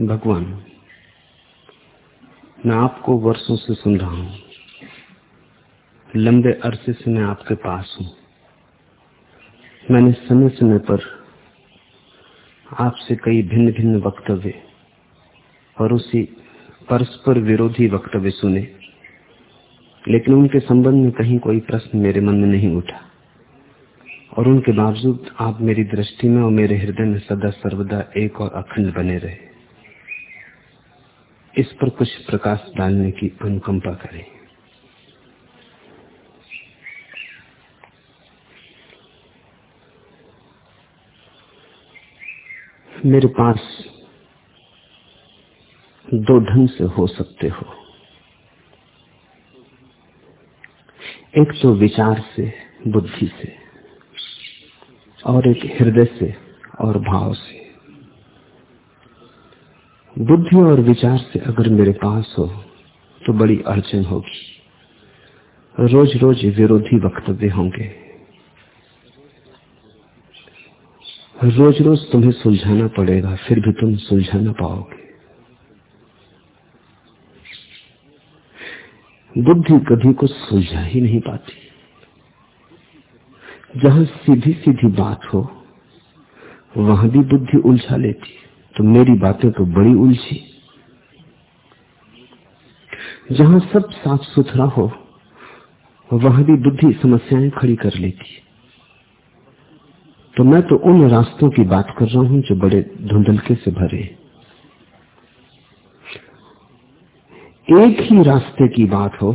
भगवान, मैं आपको वर्षों से सुन रहा हूँ, लंबे अरसे से मैं आपके पास हूँ। मैंने समय समय पर आपसे कई भिन्न भिन्न वक्तव्य और उसी परस्पर विरोधी वक्तव्य सुने, लेकिन उनके संबंध में कहीं कोई प्रश्न मेरे मन में नहीं उठा और उनके बावजूद आप मेरी दृष्टि में और मेरे हृदय में सदा सर्वदा एक और अखंड बने रहे। इस पर कुछ प्रकाश डालने की अनुकंपा करें। मेरे पास दो ढंग से हो सकते हो। एक तो विचार से, बुद्धि से, और एक हृदय से और भाव से। बुद्धि और विचार से अगर मेरे पास हो तो बड़ी अड़चन होगी। रोज रोज विरोधी वक्तव्य होंगे। रोज रोज तुम्हें सुलझाना पड़ेगा, फिर भी तुम सुलझा ना पाओगे। बुद्धि कभी कुछ सुलझा ही नहीं पाती। जहाँ सीधी सीधी बात हो, वहाँ भी बुद्धि उलझा लेती तो मेरी बातें तो बड़ी उलझी। जहाँ सब साफ़ सुथरा हो, वहाँ भी बुद्धि समस्याएँ खड़ी कर लेती तो मैं तो उन रास्तों की बात कर रहा हूँ जो बड़े धुंधलके से भरे एक ही रास्ते की बात हो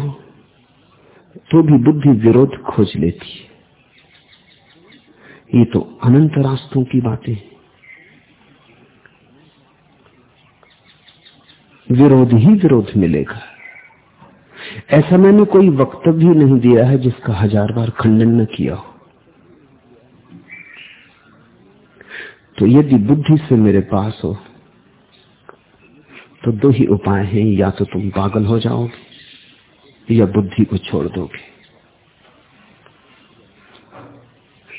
तो भी बुद्धि विरोध खोज लेती ये तो अनंत रास्तों की बातें विरोध ही विरोध मिलेगा। ऐसा मैंने कोई वक्तव्य नहीं दिया है जिसका हज़ार बार खंडन न किया हो। तो यदि बुद्धि से मेरे पास हो तो दो ही उपाय हैं, या तो तुम पागल हो जाओगे, या बुद्धि को छोड़ दोगे,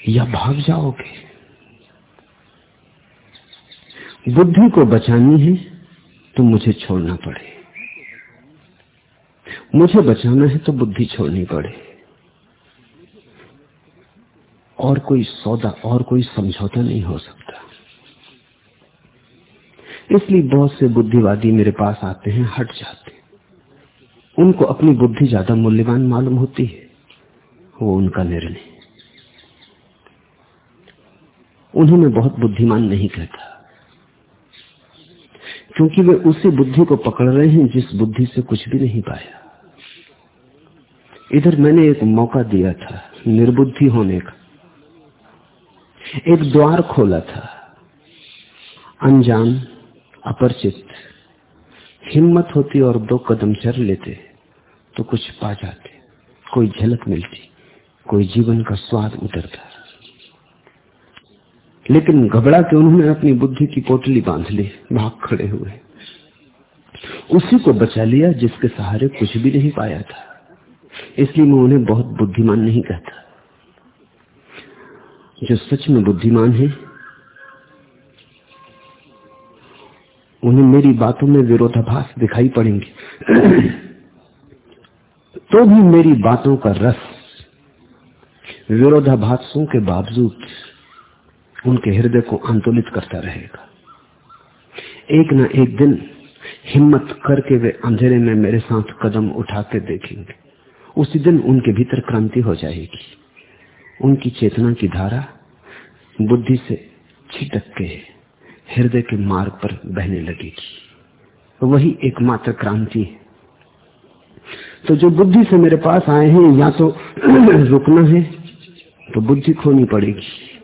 या भाग जाओगे। बुद्धि को बचानी है तो मुझे छोड़ना पड़े। मुझे बचाना है तो बुद्धि छोड़नी पड़े। और कोई सौदा, और कोई समझौता नहीं हो सकता। इसलिए बहुत से बुद्धिवादी मेरे पास आते हैं, हट जाते हैं। उनको अपनी बुद्धि ज़्यादा मूल्यवान मालूम होती है। वो उनका निर्णय। उन्हें मैं बहुत बुद्धिमान नहीं कहता। क्योंकि वे उसी बुद्धि को पकड़ रहे हैं, जिस बुद्धि से कुछ भी नहीं पाया। इधर मैंने एक मौका दिया था, निर्बुद्धि होने का। एक द्वार खोला था। अनजान, अपरिचित, हिम्मत होती और दो कदम चल लेते तो कुछ पा जाते। कोई झलक मिलती, कोई जीवन का स्वाद उतरता। लेकिन घबरा के उन्होंने अपनी बुद्धि की पोटली बाँध ली, भाग खड़े हुए। उसी को बचा लिया जिसके सहारे कुछ भी नहीं पाया था। इसलिए मैं उन्हें बहुत बुद्धिमान नहीं कहता। जो सच में बुद्धिमान है, उन्हें मेरी बातों में विरोधाभास दिखाई पड़ेंगे। तो भी मेरी बातों का रस विरोधाभासों के बावजूद उनके हृदय को आंदोलित करता रहेगा। एक न एक दिन हिम्मत करके वे अंधेरे में मेरे साथ कदम उठा के देखेंगे। उसी दिन उनके भीतर क्रांति हो जाएगी। उनकी चेतना की धारा बुद्धि से छिटक के हृदय के मार्ग पर बहने लगेगी। वही एकमात्र क्रांति है। तो जो बुद्धि से मेरे पास आए हैं, या तो रुकना है तो बुद्धि खोनी पड़ेगी।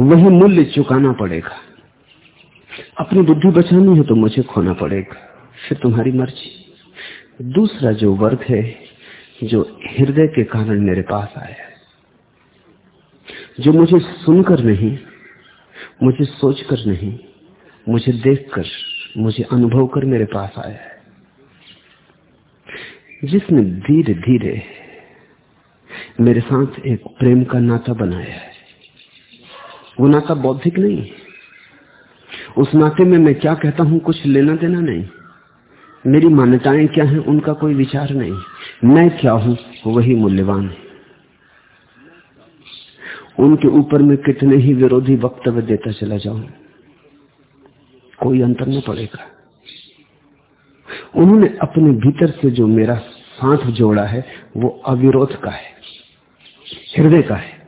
वही मूल्य चुकाना पड़ेगा। अपनी बुद्धि बचानी है तो मुझे खोना पड़ेगा। फिर तुम्हारी मर्ज़ी। दूसरा जो वर्ग है, जो हृदय के कारण मेरे पास आया है जो मुझे सुनकर नहीं, मुझे सोचकर नहीं, मुझे देखकर, मुझे अनुभव कर मेरे पास आया है। जिसने धीरे धीरे मेरे साथ एक प्रेम का नाता बनाया है वो नाता बौद्धिक नहीं उस नाते में मैं क्या कहता हूँ, कुछ लेना देना नहीं। मेरी मान्यताएँ क्या हैं, उनका कोई विचार नहीं। मैं क्या हूँ, वही मूल्यवान है। उनके ऊपर में कितने ही विरोधी वक्तव्य देता चला जाऊँ, कोई अंतर न पड़ेगा। उन्होंने अपने भीतर से जो मेरा साथ जोड़ा है, वो अविरोध का है, हृदय का है।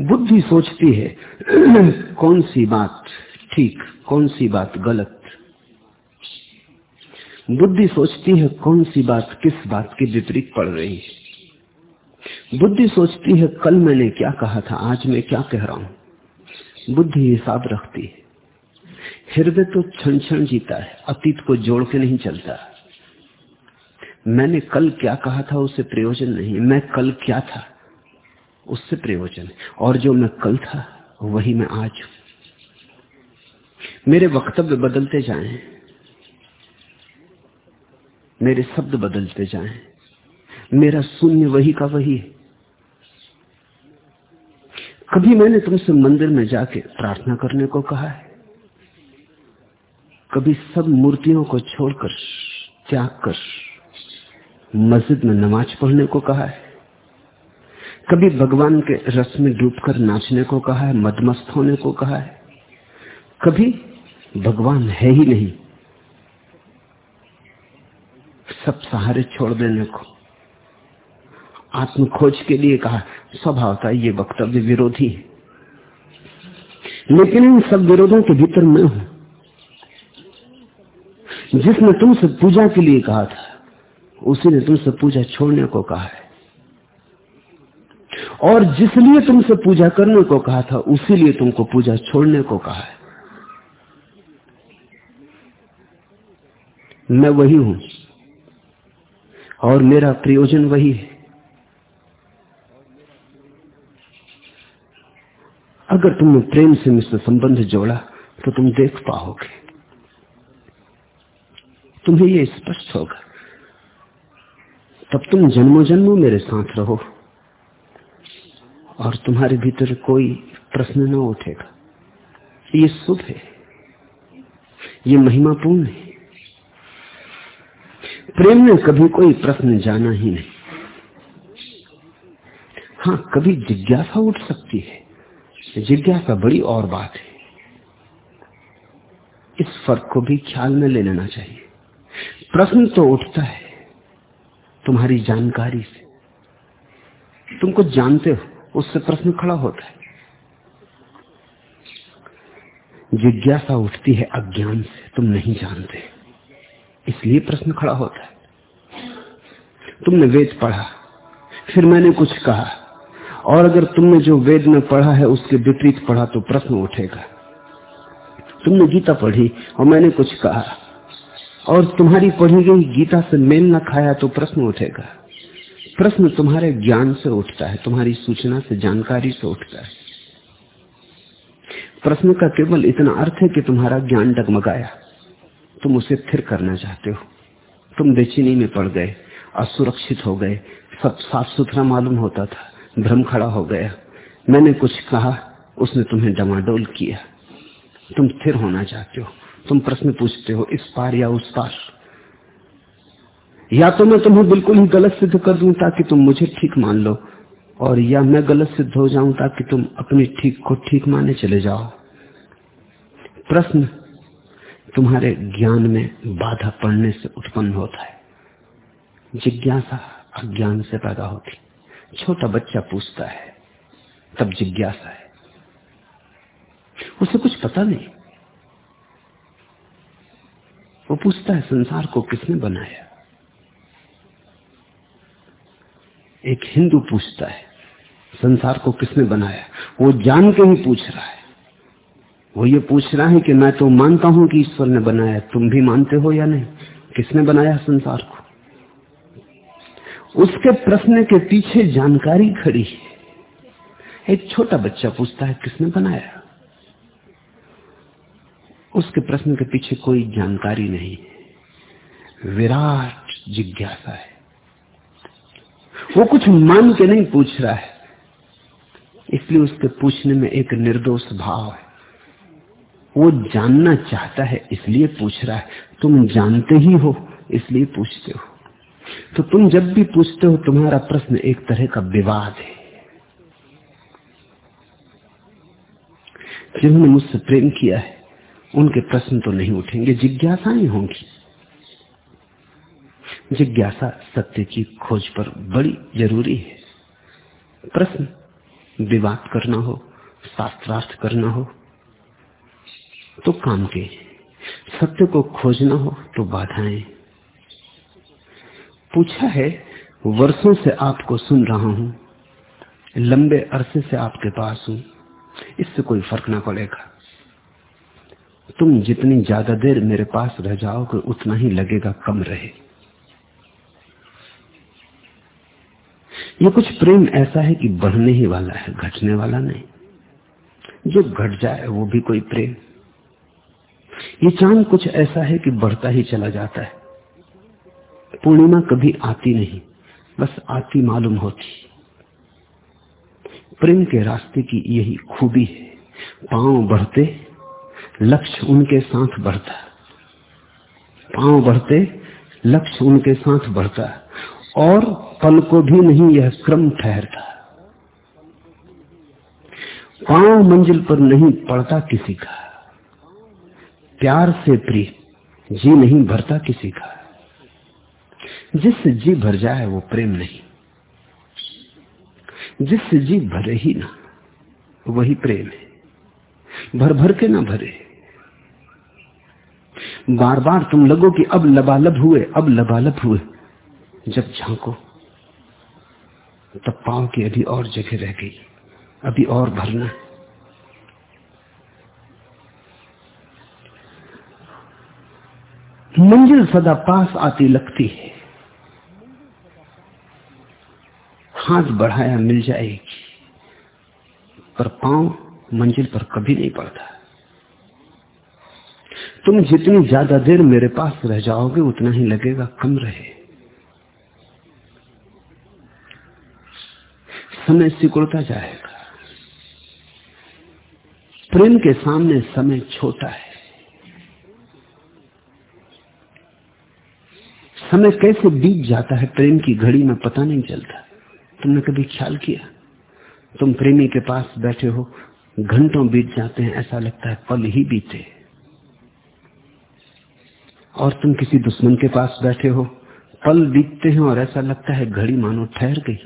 बुद्धि सोचती है कौन सी बात ठीक कौन सी बात गलत? बुद्धि सोचती है कौन सी बात किस बात की विपरीत पड़ रही है? बुद्धि सोचती है, कल मैंने क्या कहा था, आज मैं क्या कह रहा हूँ? बुद्धि हिसाब रखती है। हृदय तो क्षण क्षण जीता है, अतीत को जोड़ के नहीं चलता। मैंने कल क्या कहा था, उसे प्रयोजन नहीं मैं कल क्या था? उससे प्रयोजन और जो मैं कल था वही मैं आज हूँ। मेरे वक्तव्य बदलते जाएँ, मेरे शब्द बदलते जाएँ, मेरा शून्य वही का वही है। कभी मैंने तुमसे मंदिर में जाके प्रार्थना करने को कहा है? कभी सब मूर्तियों को छोड़कर त्याग कर मस्जिद में नमाज़ पढ़ने को कहा है? कभी भगवान के रस में डूबकर नाचने को कहा है, मदमस्त होने को कहा है? कभी भगवान है ही नहीं। सब सहारे छोड़ देने को। आत्म खोज के लिए कहा स्वभाव था ये वक्तव्य विरोधी है। लेकिन इन सब विरोधों के भीतर मैं हूँ। जिसने तुमसे पूजा के लिए कहा था, उसी ने तुमसे पूजा छोड़ने को कहा है। और जिसलिए तुमसे पूजा करने को कहा था, उसी लिए तुमको पूजा छोड़ने को कहा है। मैं वही हूँ और मेरा प्रयोजन वही है। अगर तुमने प्रेम से मुझसे संबंध जोड़ा तो तुम देख पाओगे। तुम्हें यह स्पष्ट होगा। तब तुम जन्मों जन्मों मेरे साथ रहो। और तुम्हारे भीतर कोई प्रश्न न उठेगा। ये शुभ है। ये महिमापूर्ण है। प्रेम ने कभी कोई प्रश्न जाना ही नहीं। हाँ कभी जिज्ञासा उठ सकती है। जिज्ञासा बड़ी और बात है। इस फ़र्क को भी ख्याल में ले लेना चाहिए। प्रश्न तो उठता है तुम्हारी जानकारी से। तुम कुछ जानते हो? उससे प्रश्न खड़ा होता है। जिज्ञासा उठती है अज्ञान से, तुम नहीं जानते। इसलिए प्रश्न खड़ा होता है। तुमने वेद पढ़ा, फिर मैंने कुछ कहा। और अगर तुमने जो वेद में पढ़ा है, उसके विपरीत पढ़ा तो प्रश्न उठेगा। तुमने गीता पढ़ी और मैंने कुछ कहा। और तुम्हारी पढ़ी गई गीता से मेल न खाया तो प्रश्न उठेगा। प्रश्न तुम्हारे ज्ञान से उठता है, तुम्हारी सूचना से, जानकारी से उठता है। प्रश्न का केवल इतना अर्थ है कि तुम्हारा ज्ञान डगमगाया। तुम उसे स्थिर करना चाहते हो। तुम बेचीनी में पड़ गए, असुरक्षित हो गए। सब साफ़ सुथरा मालूम होता था, भ्रम खड़ा हो गया। मैंने कुछ कहा, उसने तुम्हें डमाडोल किया। तुम स्थिर होना चाहते हो। तुम प्रश्न पूछते हो, इस पार या उस पार। या तो मैं तुम्हें बिल्कुल ही गलत सिद्ध कर दूँ ताकि तुम मुझे ठीक मान लो, और या मैं गलत सिद्ध हो जाऊँ ताकि तुम अपनी ठीक को ठीक माने चले जाओ। प्रश्न, तुम्हारे ज्ञान में बाधा पड़ने से उत्पन्न होता है। जिज्ञासा अज्ञान से पैदा होती। छोटा बच्चा पूछता है, तब जिज्ञासा है। उसे कुछ पता नहीं। वो पूछता है, संसार को किसने बनाया? एक हिंदू पूछता है, संसार को किसने बनाया? वो जान के ही पूछ रहा है। वो ये पूछ रहा है कि मैं तो मानता हूँ कि ईश्वर ने बनाया, तुम भी मानते हो या नहीं? किसने बनाया संसार को? उसके प्रश्न के पीछे जानकारी खड़ी है। एक छोटा बच्चा पूछता है, किसने बनाया? उसके प्रश्न के पीछे कोई जानकारी नहीं है। विराट जिज्ञासा है। वो कुछ मान के नहीं पूछ रहा है। इसलिए उसके पूछने में एक निर्दोष भाव है। वो जानना चाहता है, इसलिए पूछ रहा है। तुम जानते ही हो, इसलिए पूछते हो। तो तुम जब भी पूछते हो, तुम्हारा प्रश्न एक तरह का विवाद है। जिन्होंने मुझसे प्रेम किया है, उनके प्रश्न तो नहीं उठेंगे, जिज्ञासाएँ होंगी। जिज्ञासा सत्य की खोज पर बड़ी ज़रूरी है। प्रश्न, विवाद करना हो, शास्त्रार्थ करना हो तो काम के सत्य को खोजना हो तो बाधाएँ पूछा है, वर्षों से आपको सुन रहा हूँ, लंबे अरसे से आपके पास हूँ, इससे कोई फ़र्क ना पड़ेगा। तुम जितनी ज़्यादा देर मेरे पास रह जाओगे, उतना ही लगेगा कम रहे। ये कुछ प्रेम ऐसा है कि बढ़ने ही वाला है, घटने वाला नहीं। जो घट जाए वो भी कोई प्रेम। ये चाँद कुछ ऐसा है कि बढ़ता ही चला जाता है। पूर्णिमा कभी आती नहीं, बस आती मालूम होती। प्रेम के रास्ते की यही खूबी है। पाँव बढ़ते, लक्ष्य उनके साथ बढ़ता। पाँव बढ़ते, लक्ष्य उनके साथ बढ़ता। और पल को भी नहीं यह क्रम ठहरता। पाँव मंजिल पर नहीं पड़ता किसी का। प्यार से प्रिय, जी नहीं भरता किसी का। जिससे जी भर जाए वो प्रेम नहीं। जिससे जी भरे ही ना, वही प्रेम है। भर भर के ना भरे। बार बार तुम लगो कि अब लबालब हुए, अब लबालब हुए। जब झांको, तब पाओ कि अभी और जगह रह गई, अभी और भरना। मंजिल सदा पास आती लगती है। हाथ बढ़ाया मिल जाएगी, पर पाँव मंजिल पर कभी नहीं पड़ता। तुम जितनी ज़्यादा देर मेरे पास रह जाओगे, उतना ही लगेगा कम रहे। समय सिकुड़ता जाएगा। प्रेम के सामने समय छोटा है। समय कैसे बीत जाता है प्रेम की घड़ी में पता नहीं चलता। तुमने कभी ख्याल किया? तुम प्रेमी के पास बैठे हो, घंटों बीत जाते हैं, ऐसा लगता है पल ही बीते। और तुम किसी दुश्मन के पास बैठे हो, पल बीतते हैं और ऐसा लगता है घड़ी मानो ठहर गई।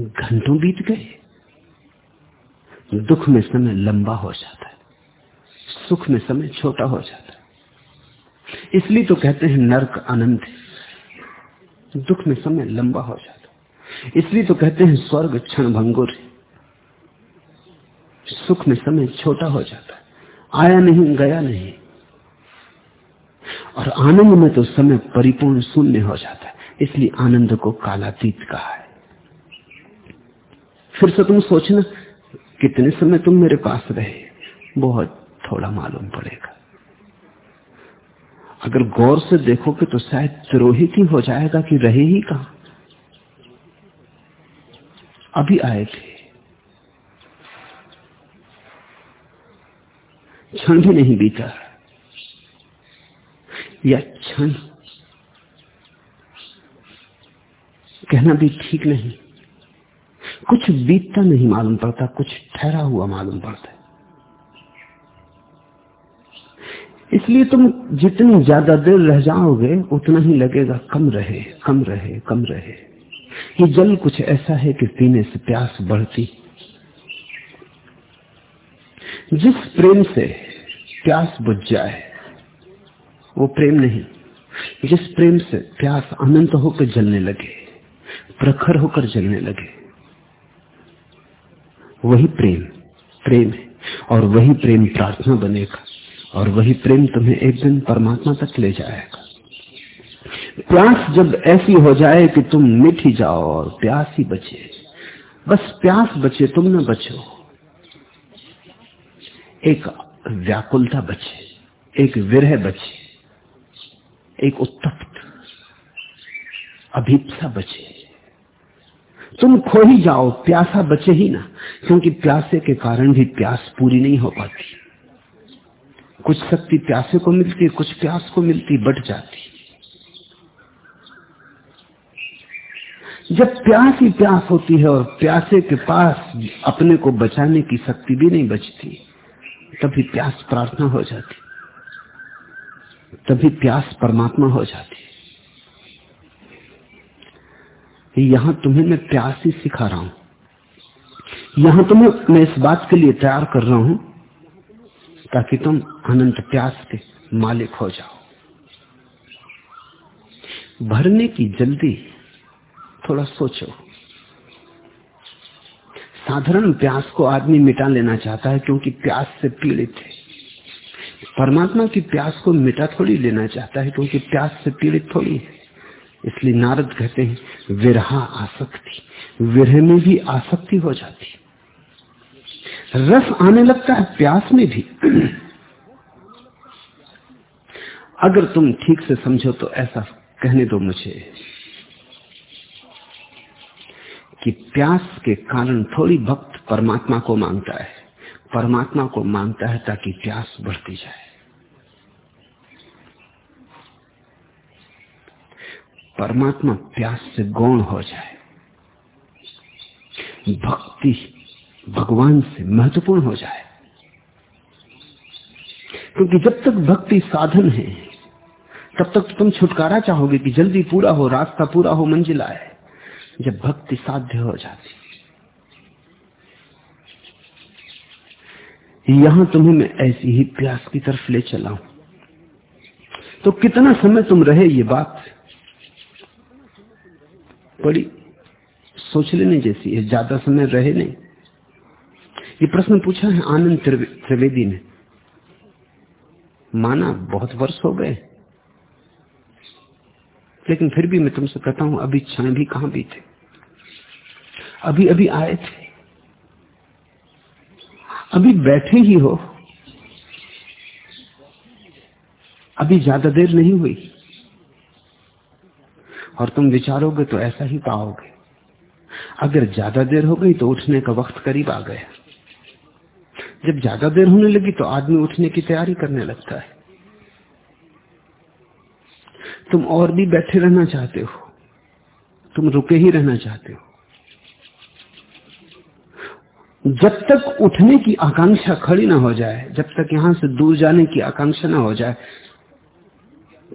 घंटों बीत गए। दुख में समय लंबा हो जाता है। सुख में समय छोटा हो जाता है। इसलिए तो कहते हैं नरक अनंत है। दुख में समय लंबा हो जाता है। इसलिए तो कहते हैं स्वर्ग क्षण भंगुर सुख में समय छोटा हो जाता है। आया नहीं, गया नहीं। और आनंद में तो समय परिपूर्ण शून्य हो जाता है। इसलिए आनंद को कालातीत कहा है। फिर से तुम सोचना, कितने समय तुम मेरे पास रहे, बहुत थोड़ा मालूम पड़ेगा। अगर गौर से देखोगे तो शायद तिरोहित ही हो जाएगा कि रहे ही कहा। अभी आए थे। क्षण भी नहीं बीता। या क्षण कहना भी ठीक नहीं। कुछ बीतता नहीं मालूम पड़ता, कुछ ठहरा हुआ मालूम पड़ता है। इसलिए तुम जितनी ज़्यादा देर रह जाओगे, उतना ही लगेगा, कम रहे कम रहे कम रहे। ये जल कुछ ऐसा है कि पीने से प्यास बढ़ती। जिस प्रेम से प्यास बुझ जाए, वो प्रेम नहीं। जिस प्रेम से प्यास अनंत होकर जलने लगे, प्रखर होकर जलने लगे वही प्रेम प्रेम है, और वही प्रेम प्रार्थना बनेगा, और वही प्रेम तुम्हें एक दिन परमात्मा तक ले जाएगा। प्यास जब ऐसी हो जाए कि तुम मिट ही जाओ और प्यास ही बचे, बस प्यास बचे, तुम न बचो। एक व्याकुलता बचे, एक विरह बचे, एक उत्तप्त अभिप्सा बचे। तुम खो ही जाओ, प्यासा बचे ही ना, क्योंकि प्यासे के कारण भी प्यास पूरी नहीं हो पाती। कुछ शक्ति प्यासे को मिलती, कुछ प्यास को मिलती, बट जाती। जब प्यास ही प्यास होती है और प्यासे के पास अपने को बचाने की शक्ति भी नहीं बचती, तभी प्यास प्रार्थना हो जाती। तभी प्यास परमात्मा हो जाती। यहाँ तुम्हें मैं प्यास ही सिखा रहा हूँ। यहाँ तुम्हें मैं इस बात के लिए तैयार कर रहा हूँ ताकि तुम अनंत प्यास के मालिक हो जाओ। भरने की जल्दी थोड़ा सोचो। साधारण प्यास को आदमी मिटा लेना चाहता है क्योंकि प्यास से पीड़ित है। परमात्मा की प्यास को मिटा थोड़ी लेना चाहता है क्योंकि प्यास से पीड़ित थोड़ी है। इसलिए नारद कहते हैं, विरहा आसक्ति। विरह में भी आसक्ति हो जाती रस आने लगता है, प्यास में भी। अगर तुम ठीक से समझो तो ऐसा कहने दो मुझे कि प्यास के कारण थोड़ी भक्त परमात्मा को माँगता है। परमात्मा को माँगता है ताकि प्यास बढ़ती जाए। परमात्मा प्यास से गौण हो जाए। भक्ति भगवान से महत्वपूर्ण हो जाए। क्योंकि जब तक भक्ति साधन है, तब तक तुम छुटकारा चाहोगे कि जल्दी पूरा हो, रास्ता पूरा हो, मंजिल आए। जब भक्ति साध्य हो जाती यहाँ तुम्हें मैं ऐसी ही प्यास की तरफ़ ले चला हूँ। तो कितना समय तुम रहे ये बात? बड़ी सोच लेने जैसी है, ज़्यादा समय रहे नहीं। ये प्रश्न पूछा है आनंद त्रिवेदी ने। माना बहुत वर्ष हो गए। लेकिन फिर भी मैं तुमसे कहता हूँ, अभी क्षण भी कहाँ भी थे अभी अभी आए थे। अभी बैठे ही हो। अभी ज़्यादा देर नहीं हुई। और तुम विचारोगे तो ऐसा ही पाओगे। अगर ज़्यादा देर हो गई तो उठने का वक्त करीब आ गया। जब ज़्यादा देर होने लगी तो आदमी उठने की तैयारी करने लगता है। तुम और भी बैठे रहना चाहते हो। तुम रुके ही रहना चाहते हो। जब तक उठने की आकांक्षा खड़ी ना हो जाए, जब तक यहाँ से दूर जाने की आकांक्षा ना हो जाए,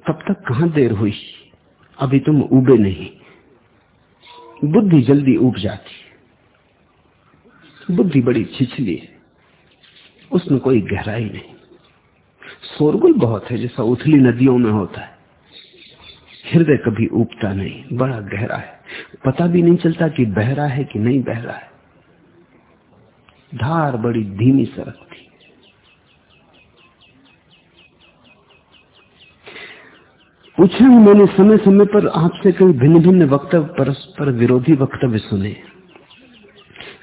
तब तक कहाँ देर हुई? अभी तुम उबे नहीं। बुद्धि जल्दी उब जाती है। बुद्धि बड़ी छिछली है। उसमें कोई गहराई नहीं। शोरगुल बहुत है, जैसा उथली नदियों में होता है। हृदय कभी उबता नहीं, बड़ा गहरा है। पता भी नहीं चलता कि बहरा है कि नहीं बहरा है। धार बड़ी धीमी सरकती पूछा मैंने समय समय पर आपसे कई भिन्न भिन्न वक्तव्य, परस्पर विरोधी वक्तव्य सुने।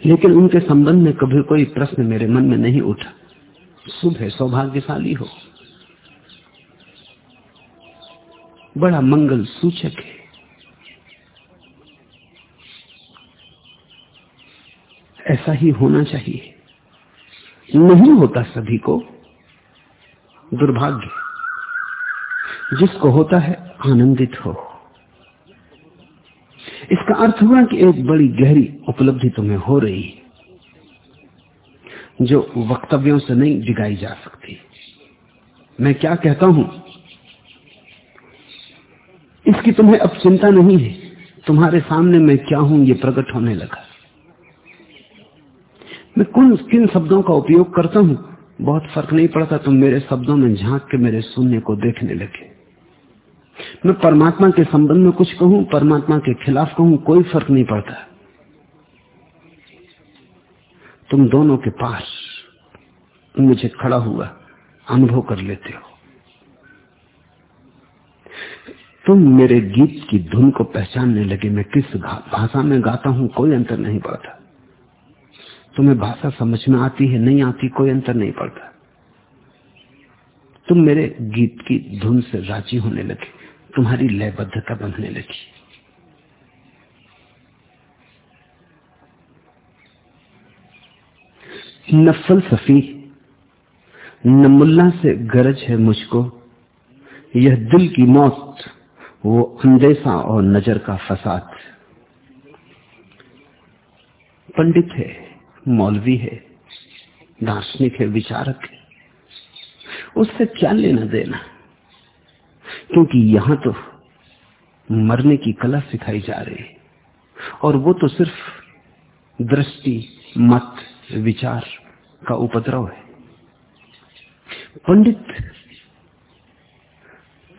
लेकिन उनके संबंध में कभी कोई प्रश्न मेरे मन में नहीं उठा। शुभ है, सौभाग्यशाली हो। बड़ा मंगल सूचक है। ऐसा ही होना चाहिए। नहीं होता सभी को दुर्भाग्य। जिसको होता है आनंदित हो। इसका अर्थ हुआ कि एक बड़ी गहरी उपलब्धि तुम्हें हो रही है, जो वक्तव्यों से नहीं दिखाई जा सकती। मैं क्या कहता हूँ? इसकी तुम्हें अब चिंता नहीं है, तुम्हारे सामने मैं क्या हूँ ये प्रकट होने लगा। मैं कौन, किन शब्दों का उपयोग करता हूँ? बहुत फ़र्क नहीं पड़ता, तुम मेरे शब्दों में झाँक के मेरे शून्य को देखने लगे। मैं परमात्मा के संबंध में कुछ कहूँ, परमात्मा के खिलाफ कहूँ, कोई फ़र्क नहीं पड़ता। तुम दोनों के पास मुझे खड़ा हुआ अनुभव कर लेते हो। तुम मेरे गीत की धुन को पहचानने लगे, मैं किस भाषा में गाता हूँ, कोई अंतर नहीं पड़ता। तुम्हें भाषा समझ में आती है, नहीं आती, कोई अंतर नहीं पड़ता। तुम मेरे गीत की धुन से राज़ी होने लगे। तुम्हारी लयबद्धता बनने लगी। न फलसफी न मुल्ला से गरज है मुझको। यह दिल की मौत, वो अंदेशा और नज़र का फसाद। पंडित है, मौलवी है, दार्शनिक है, विचारक है। उससे क्या लेना देना? क्योंकि यहाँ तो मरने की कला सिखाई जा रही है। और वो तो सिर्फ़ दृष्टि, मत, विचार का उपद्रव है। पंडित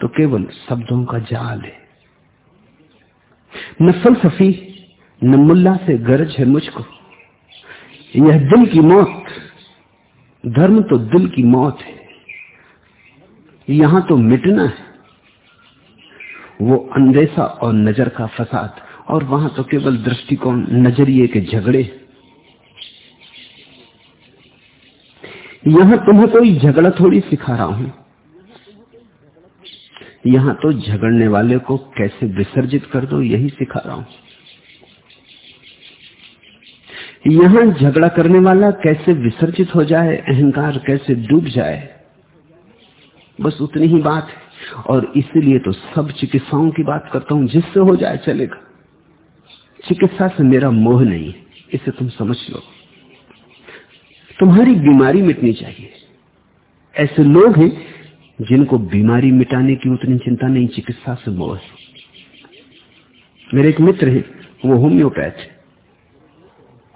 तो केवल शब्दों का जाल है। न फलसफी, न मुल्ला से गरज है मुझको। यह दिल की मौत, धर्म तो दिल की मौत है। यहाँ तो मिटना है। वो अंदेशा और नज़र का फसाद, और वहाँ तो केवल दृष्टिकोण, नज़रिए के झगड़े। यहाँ तुम्हें कोई झगड़ा थोड़ी सिखा रहा हूँ। यहाँ तो झगड़ने वाले को कैसे विसर्जित कर दो, यही सिखा रहा हूँ। यहाँ झगड़ा करने वाला कैसे विसर्जित हो जाए, अहंकार कैसे डूब जाए, बस उतनी ही बात है। और इसीलिए तो सब चिकित्साओं की बात करता हूँ, जिससे हो जाए चलेगा। चिकित्सा से मेरा मोह नहीं है इसे तुम समझ लो। तुम्हारी बीमारी मिटनी चाहिए। ऐसे लोग हैं जिनको बीमारी मिटाने की उतनी चिंता नहीं, चिकित्सा से मोह है। मेरे एक मित्र हैं, वो होम्योपैथ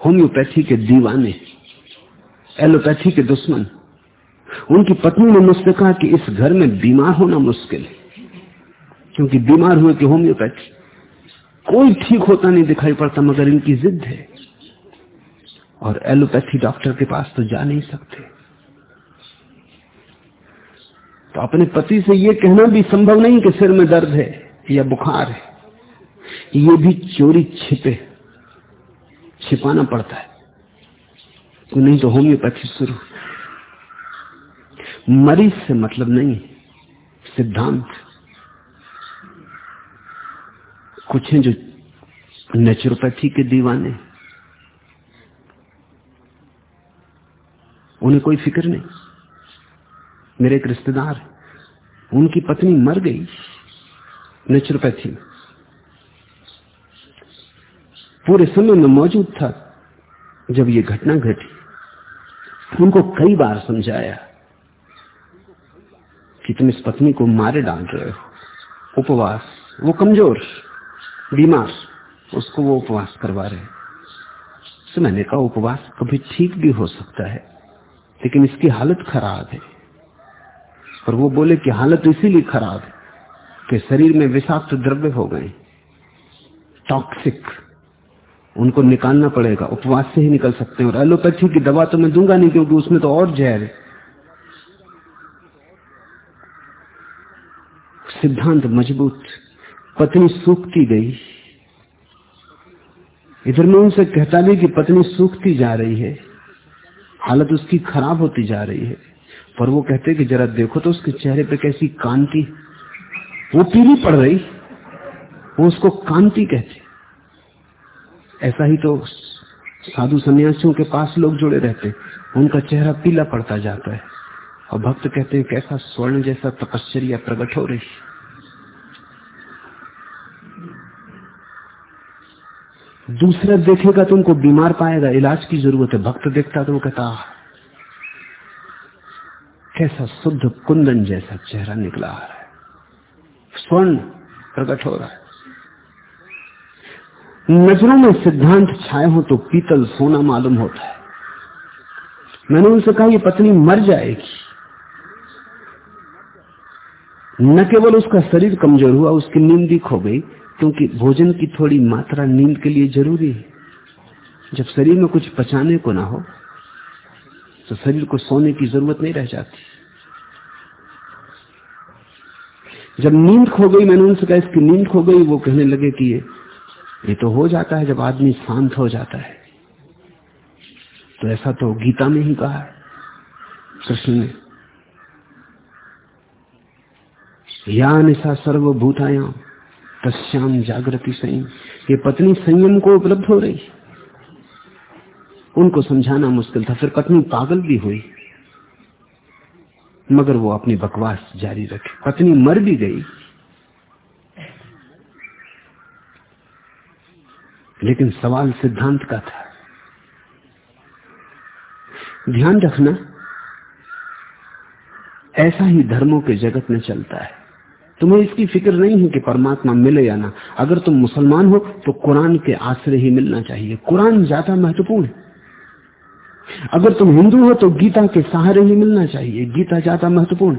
होम्योपैथी के दीवाने, एलोपैथी के दुश्मन। उनकी पत्नी ने मुझसे कहा कि इस घर में बीमार होना मुश्किल है, क्योंकि बीमार हुए कि होम्योपैथी कोई ठीक होता नहीं दिखाई पड़ता, मगर इनकी जिद है। और एलोपैथी डॉक्टर के पास तो जा नहीं सकते। तो अपने पति से यह कहना भी संभव नहीं कि सिर में दर्द है या बुखार है ये भी चोरी छिपे, छिपाना पड़ता है। तो नहीं तो होम्योपैथी शुरू। मरीज़ से मतलब नहीं है सिद्धांत। कुछ हैं जो नेचुरोपैथी के दीवाने उन्हें कोई फ़िक्र नहीं। मेरे एक रिश्तेदार उनकी पत्नी मर गई नेचुरोपैथी में। पूरे समय में मौजूद था जब ये घटना घटी। उनको कई बार समझाया। कि तुम इस पत्नी को मारे डाल रहे हो। उपवास। वो कमज़ोर, बीमार, उसको वो उपवास करवा रहे तो मैंने कहा, उपवास कभी ठीक भी हो सकता है, लेकिन इसकी हालत खराब है। और वो बोले कि हालत इसीलिए खराब है कि शरीर में विषाक्त द्रव्य हो गए। टॉक्सिक उनको निकालना पड़ेगा। उपवास से ही निकल सकते हैं। और एलोपैथी की दवा तो मैं दूँगा नहीं, क्योंकि उसमें तो और जहर है। सिद्धांत मज़बूत, पत्नी सूखती गई। इधर में उनसे कहता भी कि पत्नी सूखती जा रही है, हालत उसकी खराब होती जा रही है, पर वो कहते कि जरा देखो तो उसके चेहरे पे कैसी कांति, वो पीली पड़ रही, वो उसको कांति कहते। ऐसा ही तो साधु सन्यासियों के पास लोग जुड़े रहते उनका चेहरा पीला पड़ता जाता है, और भक्त कहते हैं कैसा स्वर्ण जैसा तपश्चर्या प्रकट हो रही। दूसरा देखेगा तो उनको बीमार पाएगा, इलाज की ज़रूरत है, भक्त देखता तो वो कहता कैसा शुद्ध कुंदन जैसा चेहरा निकला आ रहा है। स्वर्ण प्रकट हो रहा है। नज़रों में सिद्धांत छाए हो तो पीतल सोना मालूम होता है। मैंने उनसे कहा, ये पत्नी मर जाएगी। न केवल उसका शरीर कमज़ोर हुआ, उसकी नींद खो गई क्योंकि भोजन की थोड़ी मात्रा नींद के लिए ज़रूरी है। जब शरीर में कुछ पचाने को ना हो तो शरीर को सोने की ज़रूरत नहीं रह जाती। जब नींद खो गई, मैंने उनसे कहा, इसकी नींद खो गई, वो कहने लगे कि ये ये तो हो जाता है, जब आदमी शांत हो जाता है। तो ऐसा तो गीता में ही कहा है, कृष्ण ने। या निशा सर्वभूतायाम। तस्याम जागृति संयम। ये पत्नी संयम को उपलब्ध हो रही उनको समझाना मुश्किल था, फिर पत्नी पागल भी हुई। मगर वो अपनी बकवास जारी रखे। पत्नी मर भी गई। लेकिन सवाल सिद्धांत का था। ध्यान रखना, ऐसा ही धर्मों के जगत में चलता है। तुम्हें इसकी फ़िक्र नहीं है कि परमात्मा मिले या ना। अगर तुम मुसलमान हो तो कुरान के आश्रय ही मिलना चाहिए। कुरान ज़्यादा महत्वपूर्ण अगर तुम हिंदू हो तो गीता के सहारे ही मिलना चाहिए। गीता ज़्यादा महत्वपूर्ण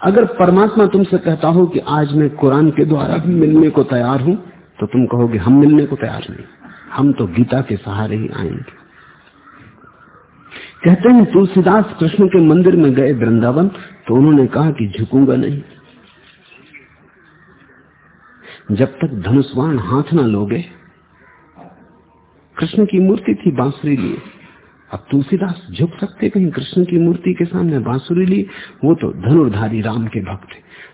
अगर परमात्मा तुमसे कहता हो कि आज मैं कुरान के द्वारा मिलने को तैयार हूँ तो तुम कहोगे, हम मिलने को तैयार नहीं। हम तो गीता के सहारे ही आएँगे। कहते हैं, तुलसीदास कृष्ण के मंदिर में गए वृंदावन तो उन्होंने कहा कि झुकूँगा नहीं। जब तक धनुष्वाण हाथ ना लोगे, कृष्ण की मूर्ति थी बांसुरी लिए। अब तुलसीदास झुक सकते कहीं कृष्ण की मूर्ति के सामने बांसुरी ली, वो तो धनुर्धारी राम के भक्त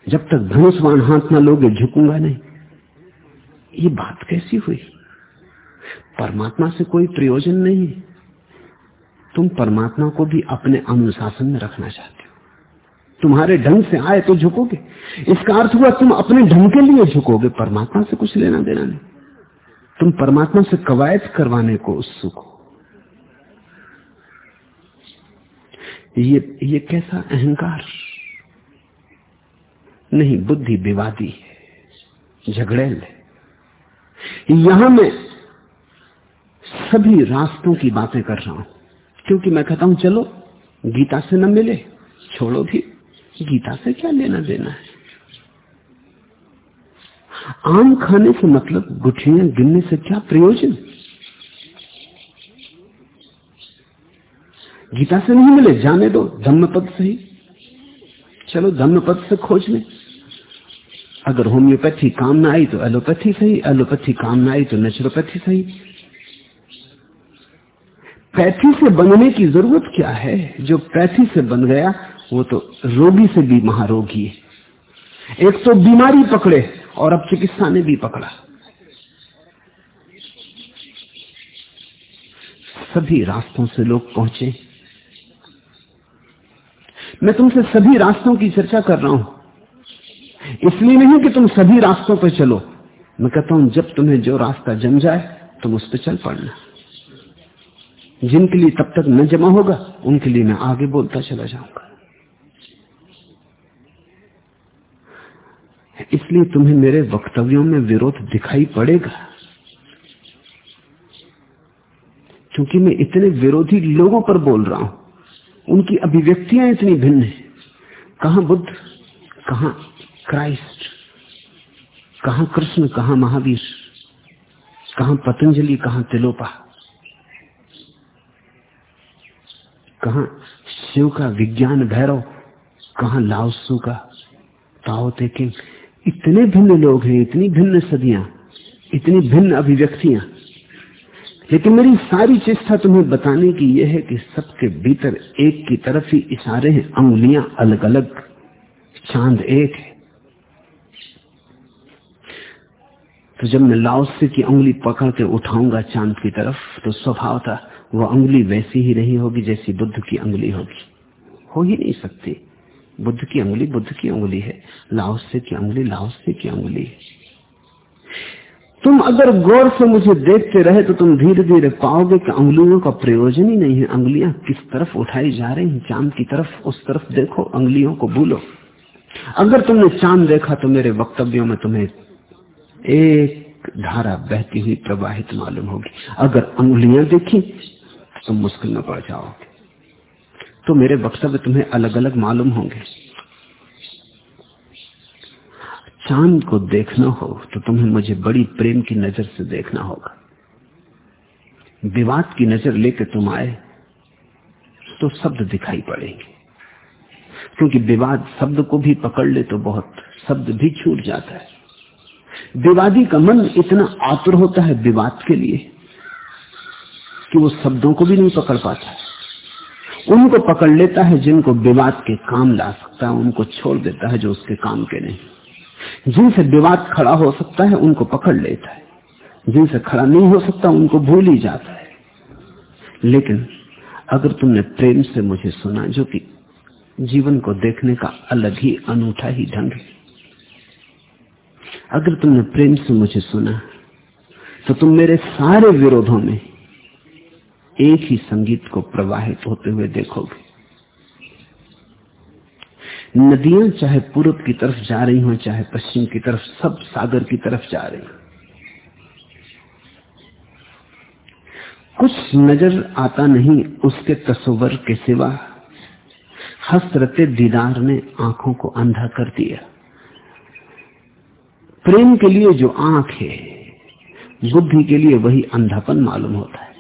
जब तक धनुष्वाण हाथ ना लोगे, झुकूँगा नहीं। ये बात कैसी हुई? परमात्मा से कोई प्रयोजन नहीं तुम परमात्मा को भी अपने अनुशासन में रखना चाहते हो। तुम्हारे ढंग से आए तो झुकोगे। इसका अर्थ हुआ तुम अपने ढंग के लिए झुकोगे, परमात्मा से कुछ लेना देना नहीं। तुम परमात्मा से कवायद करवाने को उत्सुक हो। ये ये कैसा अहंकार? नहीं, बुद्धि विवादी है, झगड़ेल है। यहाँ मैं सभी रास्तों की बातें कर रहा हूँ, क्योंकि मैं कहता हूँ, चलो, गीता से न मिले, छोड़ो भी। गीता से क्या लेना देना है? आम खाने से मतलब गुठलियाँ गिनने से क्या प्रयोजन? गीता से नहीं मिले, जाने दो धम्म पद से ही चलो धम्म पद से खोज ले। अगर होम्योपैथी काम ना आई तो एलोपैथी सही, एलोपैथी काम ना आई तो नेचुरोपैथी सही। पैथी से बनने की ज़रूरत क्या है? जो पैथी से बन गया वो तो रोगी से भी महारोगी है। एक तो बीमारी पकड़े और अब चिकित्सा ने भी पकड़ा। सभी रास्तों से लोग पहुँचे। मैं तुमसे सभी रास्तों की चर्चा कर रहा हूँ। इसलिए नहीं कि तुम सभी रास्तों पर चलो। मैं कहता हूँ, जब तुम्हें जो रास्ता जम जाए, तुम उस पर चल पड़ना। जिनके लिए तब तक न जमा होगा, उनके लिए मैं आगे बोलता चला जाऊँगा। इसलिए तुम्हें मेरे वक्तव्यों में विरोध दिखाई पड़ेगा। क्योंकि मैं इतने विरोधी लोगों पर बोल रहा हूँ, उनकी अभिव्यक्तियाँ इतनी भिन्न है। कहा बुद्ध, कहा क्राइस्ट, कहा कृष्ण, कहा महावीर, कहा पतंजलि, कहा तिलोपा, कहा शिव का विज्ञान भैरव, कहा लाओसू का ताओ तेकिंग इतने भिन्न लोग हैं, इतनी भिन्न सदियाँ, इतनी भिन्न अभिव्यक्तियाँ। लेकिन मेरी सारी चेष्टा तुम्हें बताने की यह है कि सबके भीतर एक की तरफ़ ही इशारे हैं, अंगुलियाँ अलग अलग चाँद एक है। तो जब मैं लाओसे की उंगली पकड़ के उठाऊँगा चाँद की तरफ़ तो स्वभाव था वो उंगली वैसी ही नहीं होगी जैसी बुद्ध की उंगली होगी। हो ही नहीं सकती। बुद्ध की उंगली बुद्ध की उंगली है। लाओसे की उंगली लाओसे की उंगली तुम अगर गौर से मुझे देखते रहे तो तुम धीरे धीरे पाओगे कि उंगलियों का प्रयोजन ही नहीं है। उंगलियाँ किस तरफ़ उठाई जा रही हैं? चाँद की तरफ़, उस तरफ़ देखो उंगलियों को भूलो। अगर तुमने चाँद देखा तो मेरे वक्तव्यों में तुम्हें एक धारा बहती हुई प्रवाहित मालूम होगी। अगर उंगलियाँ देखी तो तुम मुश्किल में पड़ जाओगे। तो मेरे वक्तव्य तुम्हें अलग अलग मालूम होंगे। चाँद को देखना हो तो तुम्हें मुझे बड़ी प्रेम की नज़र से देखना होगा। विवाद की नज़र लेकर तुम आए तो शब्द दिखाई पड़ेंगे। क्योंकि विवाद शब्द को भी पकड़ ले तो बहुत शब्द भी छूट जाता है। विवादी का मन इतना आतुर होता है विवाद के लिए, कि वो शब्दों को भी नहीं पकड़ पाता उनको पकड़ लेता है जिनको विवाद के काम ला सकता है, उनको छोड़ देता है जो उसके काम के नहीं। जिनसे विवाद खड़ा हो सकता है, उनको पकड़ लेता है। जिनसे खड़ा नहीं हो सकता, उनको भूल ही जाता है। लेकिन अगर तुमने प्रेम से मुझे सुना, जो कि जीवन को देखने का अलग ही अनूठा ही ढंग है, अगर तुमने प्रेम से मुझे सुना तो तुम मेरे सारे विरोधों में एक ही संगीत को प्रवाहित होते हुए देखोगे। नदियाँ चाहे पूर्व की तरफ़ जा रही हो, चाहे पश्चिम की तरफ़, सब सागर की तरफ़ जा रही कुछ नज़र आता नहीं उसके तस्वर के सिवा, हसरते दीदार ने आँखों को अंधा कर दिया। प्रेम के लिए जो आँख है, बुद्धि के लिए वही अंधापन मालूम होता है।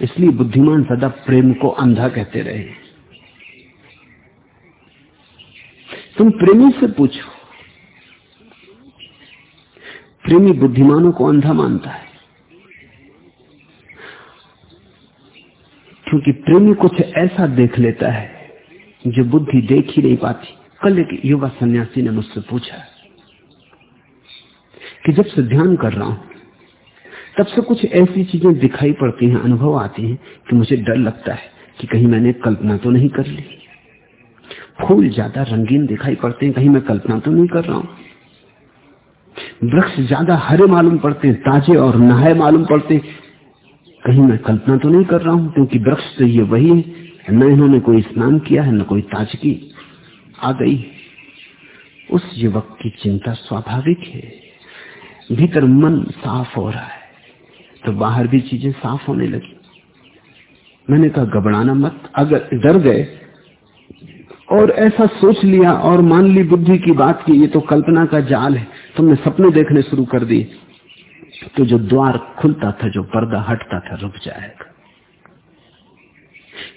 इसलिए बुद्धिमान सदा प्रेम को अंधा कहते रहे। तुम प्रेमी से पूछो। प्रेमी बुद्धिमानों को अंधा मानता है। क्योंकि प्रेमी कुछ ऐसा देख लेता है जो बुद्धि देख ही नहीं पाती। कल एक युवा सन्यासी ने मुझसे पूछा कि जब से ध्यान कर रहा हूँ, तब से कुछ ऐसी चीज़ें दिखाई पड़ती हैं, अनुभव आती हैं कि मुझे डर लगता है कि कहीं मैंने कल्पना तो नहीं कर ली। फूल ज़्यादा रंगीन दिखाई पड़ते हैं। कहीं मैं कल्पना तो नहीं कर रहा हूँ। वृक्ष ज़्यादा हरे मालूम पड़ते हैं, ताजे और नहाए मालूम पड़ते कहीं मैं कल्पना तो नहीं कर रहा हूँ, क्योंकि वृक्ष तो ये वही है। न इन्होंने कोई स्नान किया है, न कोई ताजगी आ गई। उस युवक की चिंता स्वाभाविक है। भीतर मन साफ़ हो रहा है तो बाहर भी चीज़ें साफ़ होने लगी। मैंने कहा, घबराना मत, अगर डर गए और ऐसा सोच लिया और मान ली बुद्धि की बात की, ये तो कल्पना का जाल है, तुमने सपने देखने शुरू कर दिए। तो जो द्वार खुलता था, जो पर्दा हटता था, रुक जाएगा।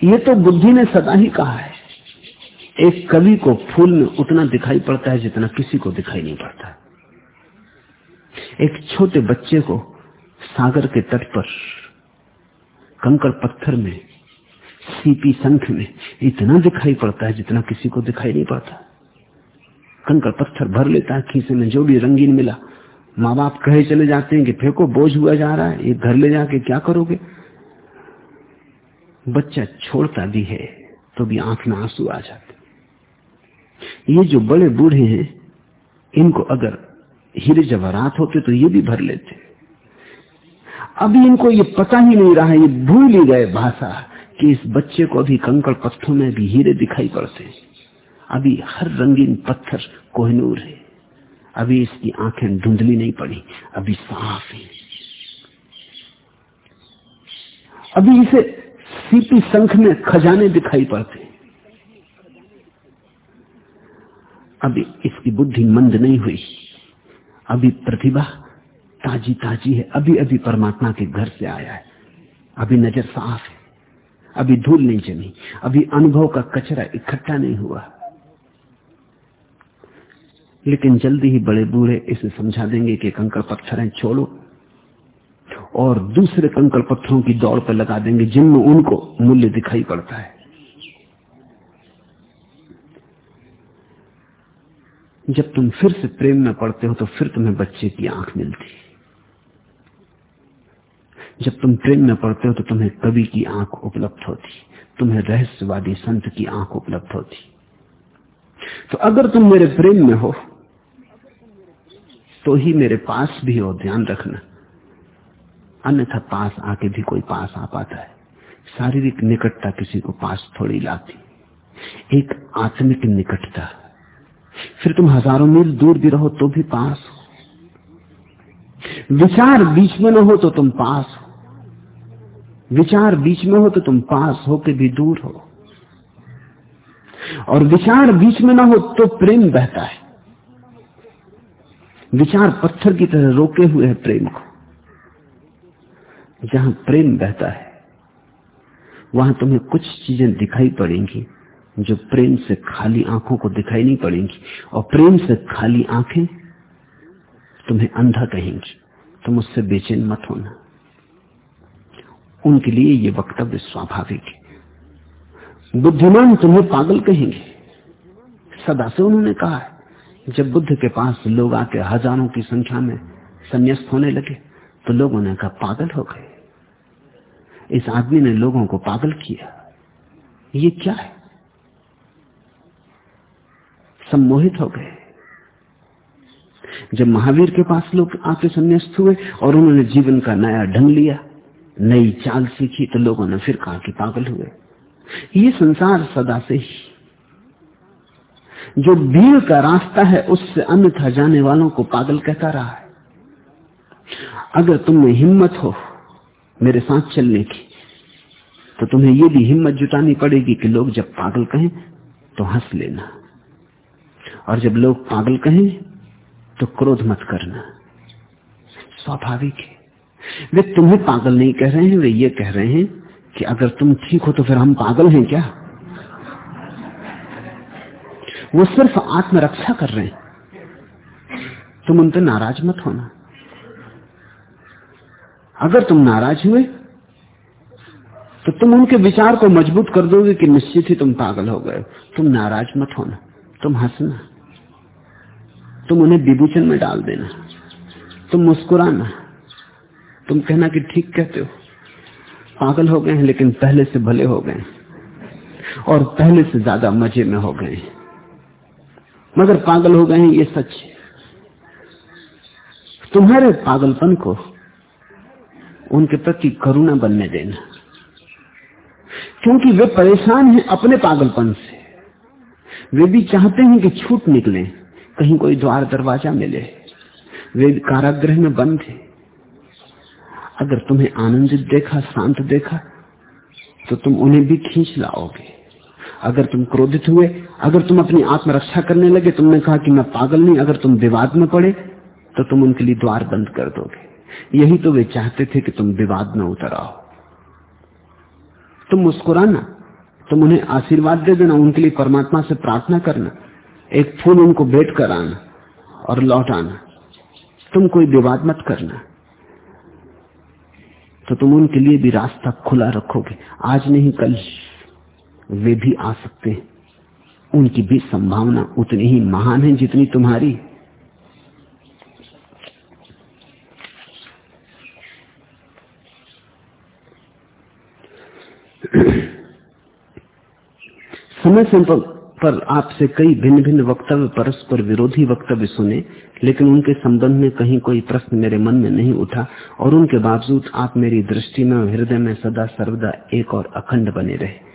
ये तो बुद्धि ने सदा ही कहा है। एक कवि को फूल में उतना दिखाई पड़ता है, जितना किसी को दिखाई नहीं पड़ता। एक छोटे बच्चे को सागर के तट पर कंकड़ पत्थर में सीपी संख में इतना दिखाई पड़ता है जितना किसी को दिखाई नहीं पड़ता। कंकड़ पत्थर भर लेता है, खीसे में जो भी रंगीन मिला। माँ बाप कहे चले जाते हैं कि फेंको, बोझ हुआ जा रहा है, ये घर ले जाके क्या करोगे? बच्चा छोड़ता भी है तो भी आँख में आँसू आ जाते ये जो बड़े बूढ़े हैं, इनको अगर हीरे जवाहरात होते तो ये भी भर लेते। अभी इनको ये पता ही नहीं रहा ये भूल ही गए भाषा। कि इस बच्चे को अभी कंकड़ पत्थरों में भी हीरे दिखाई पड़ते हैं। अभी हर रंगीन पत्थर कोहनूर है। अभी इसकी आँखें धुंधली नहीं पड़ी, अभी साफ़ है। अभी इसे सीपी संख में खजाने दिखाई पड़ते अभी इसकी बुद्धि मंद नहीं हुई। अभी प्रतिभा ताजी ताजी है। अभी अभी परमात्मा के घर से आया है। अभी नज़र साफ़ है। अभी धूल नहीं जमी, अभी अनुभव का कचरा इकट्ठा नहीं हुआ। लेकिन जल्दी ही बड़े बूढ़े इसे समझा देंगे कि कंकड़ पत्थर हैं छोड़ो, और दूसरे कंकड़ पत्थरों की दौड़ पर लगा देंगे जिनमें उनको मूल्य दिखाई पड़ता है। जब तुम फिर से प्रेम में पड़ते हो तो फिर तुम्हें बच्चे की आँख मिलती है। जब तुम प्रेम में पढ़ते हो तो तुम्हें कवि की आँख उपलब्ध होती, तुम्हें रहस्यवादी संत की आँख उपलब्ध होती। तो अगर तुम मेरे प्रेम में हो तो ही मेरे पास भी हो ध्यान रखना। अन्यथा पास आके भी कोई पास आ पाता है। शारीरिक निकटता किसी को पास थोड़ी लाती। एक आत्मिक निकटता। फिर तुम हज़ारों मील दूर भी रहो तो भी पास हो। विचार बीच में न हो तो तुम पास विचार बीच में हो तो तुम पास हो के भी दूर हो। और विचार बीच में ना हो तो प्रेम बहता है। विचार पत्थर की तरह रोके हुए है प्रेम को। जहाँ प्रेम बहता है, वहाँ तुम्हें कुछ चीज़ें दिखाई पड़ेंगी जो प्रेम से खाली आँखों को दिखाई नहीं पड़ेंगी। और प्रेम से खाली आँखें तुम्हें अंधा कहेंगी। तुम उससे बेचैन मत होना। उनके लिए ये वक्तव्य स्वाभाविक है। बुद्धिमान तुम्हें पागल कहेंगे। सदा से उन्होंने कहा है, जब बुद्ध के पास लोग आके हज़ारों की संख्या में संन्यास्त होने लगे तो लोगों ने कहा, पागल हो गए। इस आदमी ने लोगों को पागल किया। ये क्या है? सम्मोहित हो गए। जब महावीर के पास लोग आके संन्यास्त हुए और उन्होंने जीवन का नया ढंग लिया नई चाल सीखी तो लोगों ने फिर कहा कि पागल हुए ये संसार सदा से ही। जो भीड़ का रास्ता है, उससे अन्यथा जाने वालों को पागल कहता रहा है। अगर तुम में हिम्मत हो मेरे साथ चलने की तो तुम्हें यह भी हिम्मत जुटानी पड़ेगी कि लोग जब पागल कहें तो हंस लेना। और जब लोग पागल कहें तो क्रोध मत करना। स्वाभाविक है। वे तुम्हें पागल नहीं कह रहे हैं, वे ये कह रहे हैं कि अगर तुम ठीक हो तो फिर हम पागल हैं क्या? वो सिर्फ़ आत्मरक्षा कर रहे हैं। तुम उन पर नाराज़ मत होना। अगर तुम नाराज़ हुए तो तुम उनके विचार को मज़बूत कर दोगे कि निश्चित ही तुम पागल हो गए। तुम नाराज़ मत होना। तुम हंसना। तुम उन्हें विभूचन में डाल देना। तुम मुस्कुराना। तुम कहना कि ठीक कहते हो। पागल हो गए हैं, लेकिन पहले से भले हो गए और पहले से ज़्यादा मज़े में हो गए मगर पागल हो गए हैं, ये सच तुम्हारे पागलपन को उनके प्रति करुणा बनने देना। क्योंकि वे परेशान हैं अपने पागलपन से। वे भी चाहते हैं कि छूट निकले, कहीं कोई द्वार दरवाज़ा मिले। वे कारागृह में बंद थे अगर तुम्हें आनंदित देखा, शांत देखा तो तुम उन्हें भी खींच लाओगे। अगर तुम क्रोधित हुए, अगर तुम अपनी आत्मरक्षा करने लगे, तुमने कहा कि मैं पागल नहीं, अगर तुम विवाद में पड़े तो तुम उनके लिए द्वार बंद कर दोगे। यही तो वे चाहते थे कि तुम विवाद में उतर आओ। तुम मुस्कुराना, तुम उन्हें आशीर्वाद दे देना, उनके लिए परमात्मा से प्रार्थना करना, एक फूल उनको भेंट कर आना और लौट आना तुम कोई विवाद मत करना। तो तुम उनके लिए भी रास्ता खुला रखोगे। आज नहीं, कल वे भी आ सकते हैं। उनकी भी संभावना उतनी ही महान है जितनी तुम्हारी। समय सैंपल पर आपसे कई भिन्न भिन्न वक्तव्य, परस्पर विरोधी वक्तव्य सुने, लेकिन उनके संबंध में कहीं कोई प्रश्न मेरे मन में नहीं उठा, और उनके बावजूद आप मेरी दृष्टि में हृदय में सदा सर्वदा एक और अखंड बने रहे।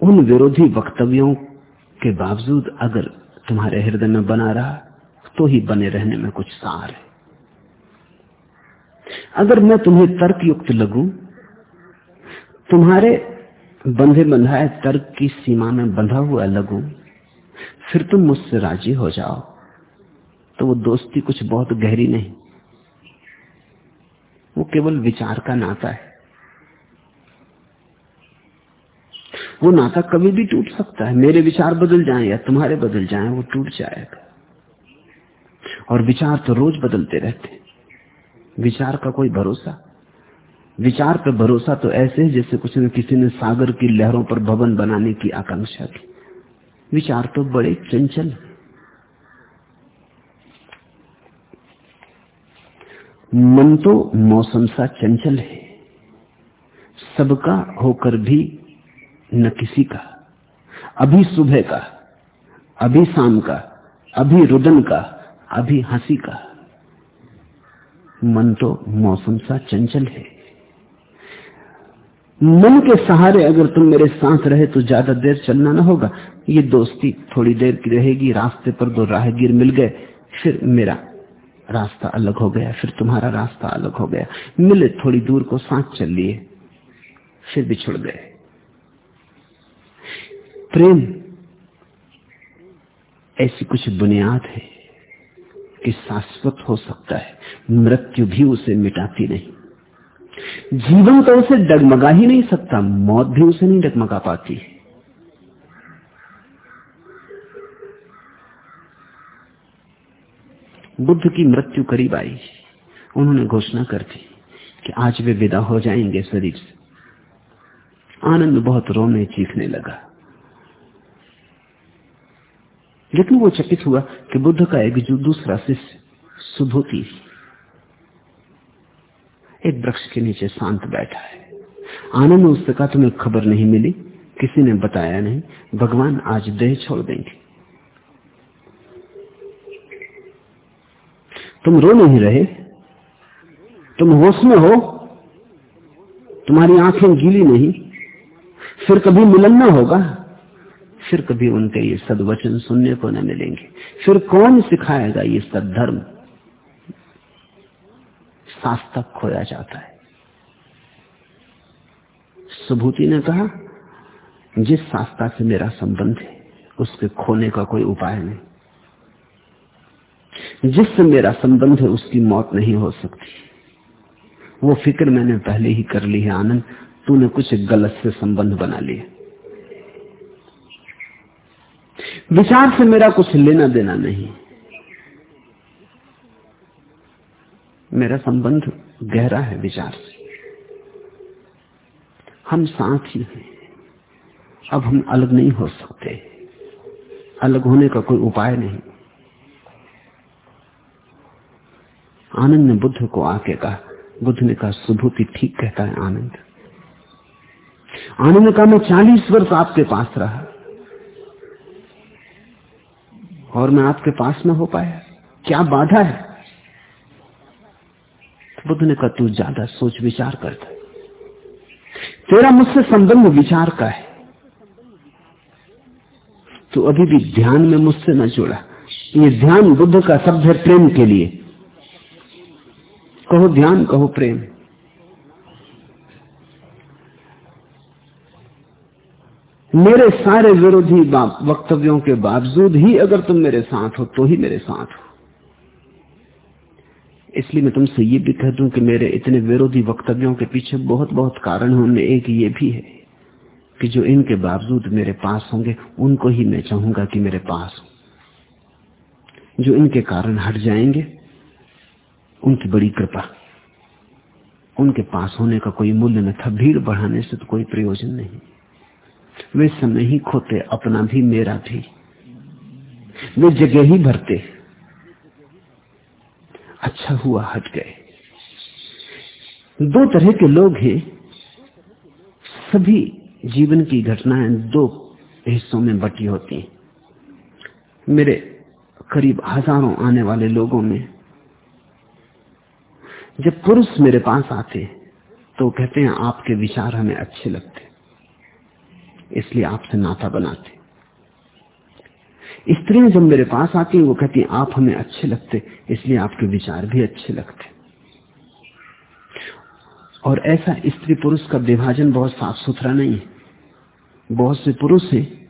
उन विरोधी वक्तव्यों के बावजूद अगर तुम्हारे हृदय में बना रहा तो ही बने रहने में कुछ सार है। अगर मैं तुम्हें तर्क युक्त लगू तुम्हारे बंधे बंधाए तर्क की सीमा में बंधा हुआ लगू फिर तुम मुझसे राज़ी हो जाओ। तो वो दोस्ती कुछ बहुत गहरी नहीं। वो केवल विचार का नाता है। वो नाता कभी भी टूट सकता है। मेरे विचार बदल जाएँ या तुम्हारे बदल जाएँ, वो टूट जाएगा। और विचार तो रोज बदलते रहते विचार का कोई भरोसा विचार पर भरोसा तो ऐसे है जैसे कुछ न किसी ने सागर की लहरों पर भवन बनाने की आकांक्षा की। विचार तो बड़े चंचल मन तो मौसम सा चंचल है। सबका होकर भी न किसी का। अभी सुबह का, अभी शाम का, अभी रुदन का, अभी हँसी का। मन तो मौसम सा चंचल है। मन के सहारे अगर तुम मेरे साथ रहे तो ज़्यादा देर चलना ना होगा। ये दोस्ती थोड़ी देर की रहेगी, रास्ते पर दो राहगीर मिल गए, फिर मेरा रास्ता अलग हो गया, फिर तुम्हारा रास्ता अलग हो गया। मिले थोड़ी दूर को साथ चल लिए, फिर बिछुड़ गए। प्रेम ऐसी कुछ बुनियाद है कि शाश्वत हो सकता है, मृत्यु भी उसे मिटाती नहीं। जीवन तो उसे डगमगा ही नहीं सकता, मौत भी उसे नहीं डगमगा पाती। बुद्ध की मृत्यु करीब आई। उन्होंने घोषणा कर दी कि आज वे विदा हो जाएँगे शरीर से। आनंद बहुत रोने चीखने लगा। लेकिन वो चकित हुआ कि बुद्ध का एक जो दूसरा शिष्य सुभूति एक वृक्ष के नीचे शांत बैठा है। आनंद ने उससे कहा तुम्हें खबर नहीं मिली, किसी ने बताया नहीं। भगवान आज देह छोड़ देंगे। तुम रो नहीं रहे? तुम होश में हो? तुम्हारी आँखें गीली नहीं? फिर कभी मिलन होगा? फिर कभी उनके ये सदवचन सुनने को न मिलेंगे। फिर कौन सिखाएगा ये सदधर्म? सास तक खोया जाता है। सुभूति ने कहा, जिस शास्त्रा से मेरा संबंध है, उसके खोने का कोई उपाय नहीं। जिससे मेरा संबंध है, उसकी मौत नहीं हो सकती। वो फ़िक्र मैंने पहले ही कर ली है, आनंद, तूने कुछ गलत से संबंध बना लिया विचार से मेरा कुछ लेना देना नहीं। मेरा संबंध गहरा है विचार से। हम साथ ही हैं। अब हम अलग नहीं हो सकते। अलग होने का कोई उपाय नहीं। आनंद ने बुद्ध को आके कहा, बुद्ध ने कहा, सुभूति ठीक कहता है आनंद। आनंद ने कहा, मैं चालीस वर्ष आपके पास रहा। और मैं आपके पास न हो पाया। क्या बाधा है? बुद्ध ने कहा, तू ज़्यादा सोच विचार करता है तेरा मुझसे संबंध विचार का है। तो अभी भी ध्यान में मुझसे न जुड़ा। ये ध्यान बुद्ध का शब्द है प्रेम के लिए। कहो ध्यान, कहो प्रेम। मेरे सारे विरोधी वक्तव्यों के बावजूद ही अगर तुम मेरे साथ हो तो ही मेरे साथ हो। इसलिए मैं तुमसे ये भी कह दूँ कि मेरे इतने विरोधी वक्तव्यों के पीछे बहुत बहुत कारण है उनमें एक ये भी है कि जो इनके बावजूद मेरे पास होंगे, उनको ही मैं चाहूँगा कि मेरे पास हो। जो इनके कारण हट जाएँगे, उनकी बड़ी कृपा। उनके पास होने का कोई मूल्य न था, भीड़ बढ़ाने से तो कोई प्रयोजन नहीं। वे समय ही खोते, अपना भी, मेरा भी। वे जगह ही भरते। अच्छा हुआ, हट गए। दो तरह के लोग हैं। सभी जीवन की घटनाएँ दो हिस्सों में बटी होती हैं। मेरे करीब हज़ारों आने वाले लोगों में जब पुरुष मेरे पास आते तो कहते हैं, आपके विचार हमें अच्छे लगते। इसलिए आपसे नाता बनाते। स्त्रियाँ जब मेरे पास आती हैं, वो कहती हैं, आप हमें अच्छे लगते इसलिए आपके विचार भी अच्छे लगते और ऐसा स्त्री पुरुष का विभाजन बहुत साफ़ सुथरा नहीं है। बहुत से पुरुष हैं,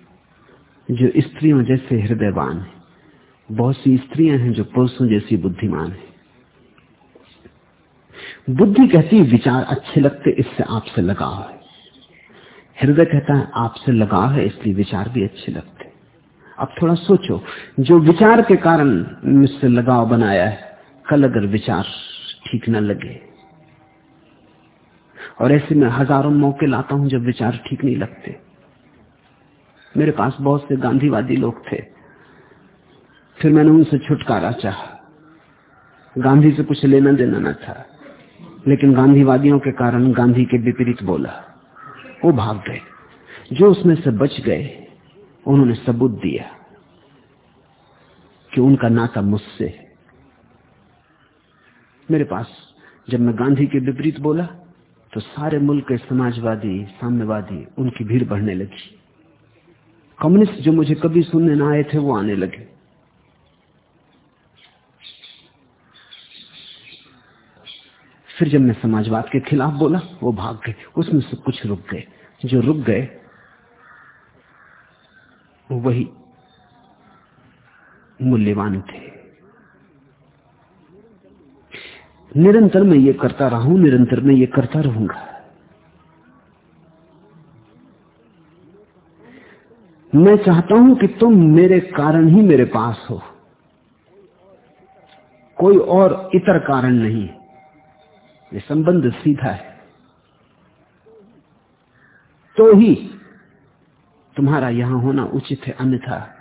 जो स्त्रियों जैसे हृदयवान है। बहुत सी स्त्रियाँ हैं, जो पुरुषों जैसी बुद्धिमान है। बुद्धि कहती है, विचार अच्छे लगते, इससे आपसे लगाव है। हृदय कहता है, आपसे लगाव है, इसलिए विचार भी अच्छे लगते अब थोड़ा सोचो, जो विचार के कारण मुझसे लगाव बनाया है, कल अगर विचार ठीक न लगे। और ऐसे में हज़ारों मौके लाता हूँ जब विचार ठीक नहीं लगते। मेरे पास बहुत से गांधीवादी लोग थे। फिर मैंने उनसे छुटकारा चाहा। गांधी से कुछ लेना देना न था। लेकिन गांधीवादियों के कारण गांधी के विपरीत बोला। वो भाग गए। जो उसमें से बच गए उन्होंने सबूत दिया कि उनका नाता मुझसे है। मेरे पास जब मैं गांधी के विपरीत बोला तो सारे मुल्क के समाजवादी, साम्यवादी, उनकी भीड़ बढ़ने लगी। कम्युनिस्ट जो मुझे कभी सुनने ना आए थे, वो आने लगे। फिर जब मैं समाजवाद के खिलाफ बोला, वो भाग गए। उसमें से कुछ रुक गए। जो रुक गए वही मूल्यवान थे। निरंतर मैं ये करता रहा हूँ निरंतर मैं ये करता रहूँगा। मैं चाहता हूँ कि तुम मेरे कारण ही मेरे पास हो। कोई और इतर कारण नहीं। ये संबंध सीधा है। तो ही तुम्हारा यहाँ होना उचित है, अन्यथा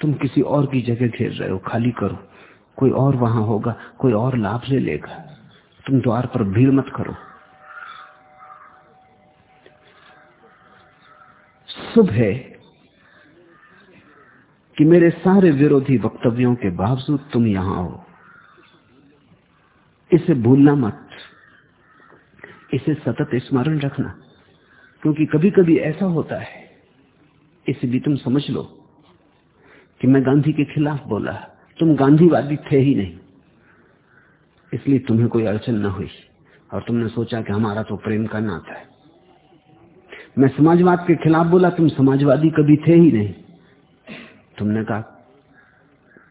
तुम किसी और की जगह घेर रहे हो, खाली करो। कोई और वहाँ होगा, कोई और लाभ ले लेगा। तुम द्वार पर भीड़ मत करो। शुभ है कि मेरे सारे विरोधी वक्तव्यों के बावजूद तुम यहाँ हो। इसे भूलना मत। इसे सतत स्मरण रखना। क्योंकि कभी कभी ऐसा होता है इसे भी तुम समझ लो कि मैं गांधी के खिलाफ बोला तुम गांधीवादी थे ही नहीं। इसलिए तुम्हें कोई अड़चन न हुई और तुमने सोचा कि हमारा तो प्रेम का नाता है। मैं समाजवाद के खिलाफ बोला, तुम समाजवादी कभी थे ही नहीं। तुमने कहा,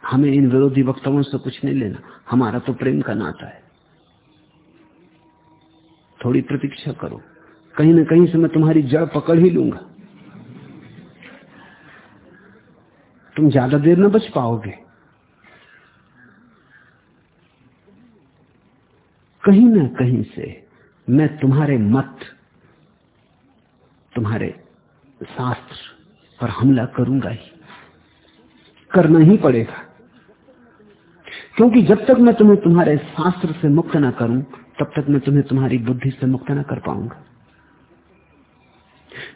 हमें इन विरोधी वक्तव्यों से कुछ नहीं लेना, हमारा तो प्रेम का नाता है। थोड़ी प्रतीक्षा करो। कहीं ना कहीं से मैं तुम्हारी जड़ पकड़ ही लूँगा। तुम ज़्यादा देर न बच पाओगे। कहीं ना कहीं से मैं तुम्हारे मत, तुम्हारे शास्त्र पर हमला करूँगा ही। करना ही पड़ेगा। क्योंकि जब तक मैं तुम्हें तुम्हारे शास्त्र से मुक्त ना करूँ, तब तक मैं तुम्हें तुम्हारी बुद्धि से मुक्त ना कर पाऊँगा।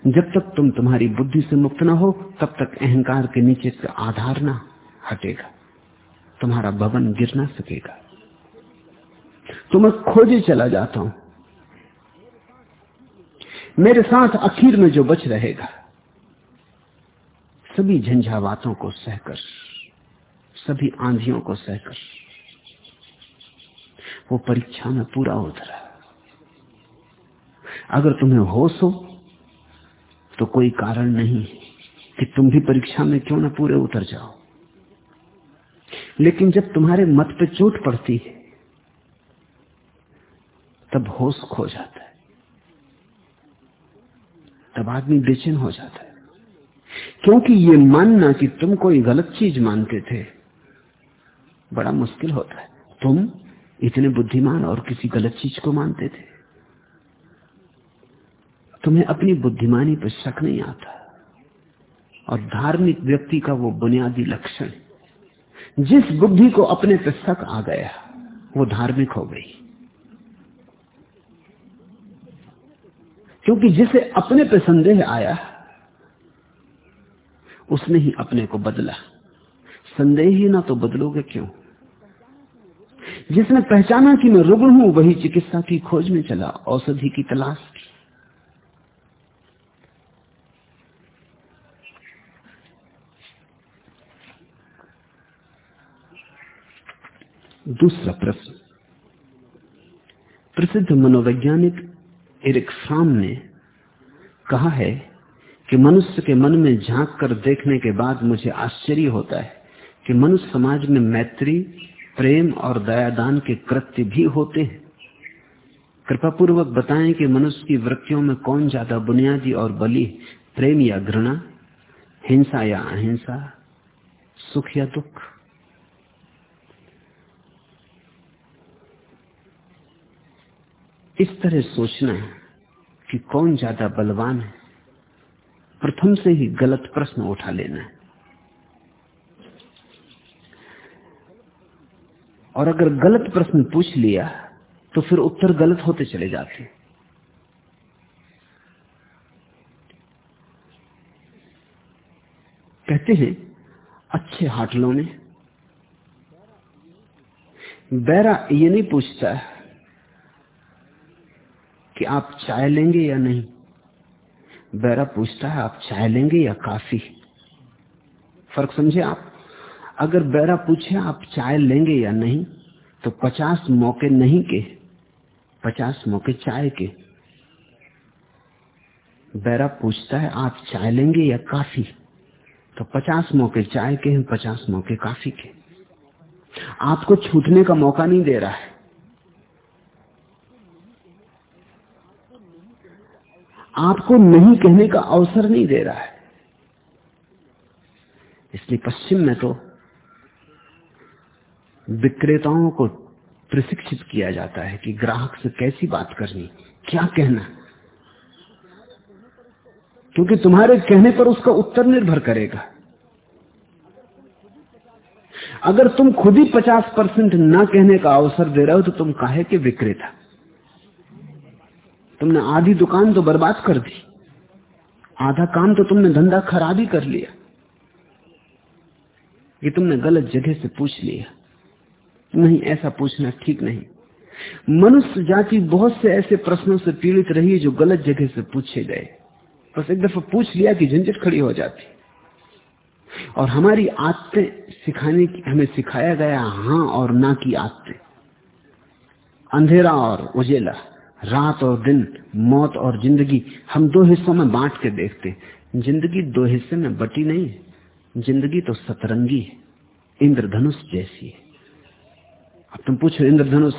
जब तक तुम तुम्हारी बुद्धि से मुक्त ना हो, तब तक अहंकार के नीचे से आधार ना हटेगा। तुम्हारा भवन गिर ना सकेगा। तो मैं खोजे चला जाता हूँ। मेरे साथ आखिर में जो बच रहेगा, सभी झंझावातों को सहकर, सभी आंधियों को सहकर, वो परीक्षा में पूरा उतरा अगर तुम्हें होश हो तो कोई कारण नहीं कि तुम भी परीक्षा में क्यों ना पूरे उतर जाओ। लेकिन जब तुम्हारे मत पे चोट पड़ती है, तब होश खो जाता है। तब आदमी बेचैन हो जाता है। क्योंकि ये मानना कि तुम कोई गलत चीज़ मानते थे, बड़ा मुश्किल होता है। तुम इतने बुद्धिमान और किसी गलत चीज़ को मानते थे। तुम्हें अपनी बुद्धिमानी पर शक नहीं आता। और धार्मिक व्यक्ति का वो बुनियादी लक्षण, जिस बुद्धि को अपने पर शक आ गया, वो धार्मिक हो गई। क्योंकि जिसे अपने पर संदेह आया, उसने ही अपने को बदला। संदेह ही ना तो बदलोगे क्यों? जिसने पहचाना कि मैं रुग्ण हूँ, वही चिकित्सा की खोज में चला, औषधि की तलाश की दूसरा प्रश्न। प्रसिद्ध मनोवैज्ञानिक एरिक फ्राम ने कहा है कि मनुष्य के मन में झाँक कर देखने के बाद मुझे आश्चर्य होता है कि मनुष्य समाज में मैत्री, प्रेम और दयादान के कृत्य भी होते हैं। कृपा पूर्वक बताएँ कि मनुष्य की वृत्तियों में कौन ज़्यादा बुनियादी और बली, प्रेम या घृणा, हिंसा या अहिंसा, सुख या दुख? इस तरह सोचना है कि कौन ज़्यादा बलवान है। प्रथम से ही गलत प्रश्न उठा लेना है। और अगर गलत प्रश्न पूछ लिया तो फिर उत्तर गलत होते चले जाते। कहते हैं, अच्छे हाटलों ने, बैरा ये नहीं पूछता कि आप चाय लेंगे या नहीं? बैरा पूछता है, आप चाय लेंगे या काफ़ी? फ़र्क समझे आप? अगर बैरा पूछे, आप चाय लेंगे या नहीं तो पचास मौके नहीं के, पचास मौके चाय के। बैरा पूछता है, आप चाय लेंगे या काफ़ी? तो पचास मौके चाय के हैं, पचास मौके काफ़ी के। आपको छूटने का मौका नहीं दे रहा है। आपको नहीं कहने का अवसर नहीं दे रहा है। इसलिए पश्चिम में तो विक्रेताओं को प्रशिक्षित किया जाता है कि ग्राहक से कैसी बात करनी, क्या कहना। क्योंकि तुम्हारे कहने पर उसका उत्तर निर्भर करेगा। अगर तुम खुद ही पचास परसेंट न कहने का अवसर दे रहे हो तो तुम काहे के विक्रेता? तुमने आधी दुकान तो बर्बाद कर दी। आधा काम तो तुमने धंधा खराब ही कर लिया। ये तुमने गलत जगह से पूछ लिया। नहीं, ऐसा पूछना ठीक नहीं। मनुष्य जाति बहुत से ऐसे प्रश्नों से पीड़ित रही है जो गलत जगह से पूछे गए। बस एक दफ़ा पूछ लिया कि झंझट खड़ी हो जाती। और हमारी आदतें सिखाने की हमें सिखाया गया हाँ और ना की आदतें। अंधेरा और उजेला। रात और दिन, मौत और ज़िंदगी हम दो हिस्सों में बांट के देखते ज़िंदगी दो हिस्से में बटी नहीं है ज़िंदगी तो सतरंगी है, इंद्रधनुष जैसी है। अब तुम पूछो, इंद्रधनुष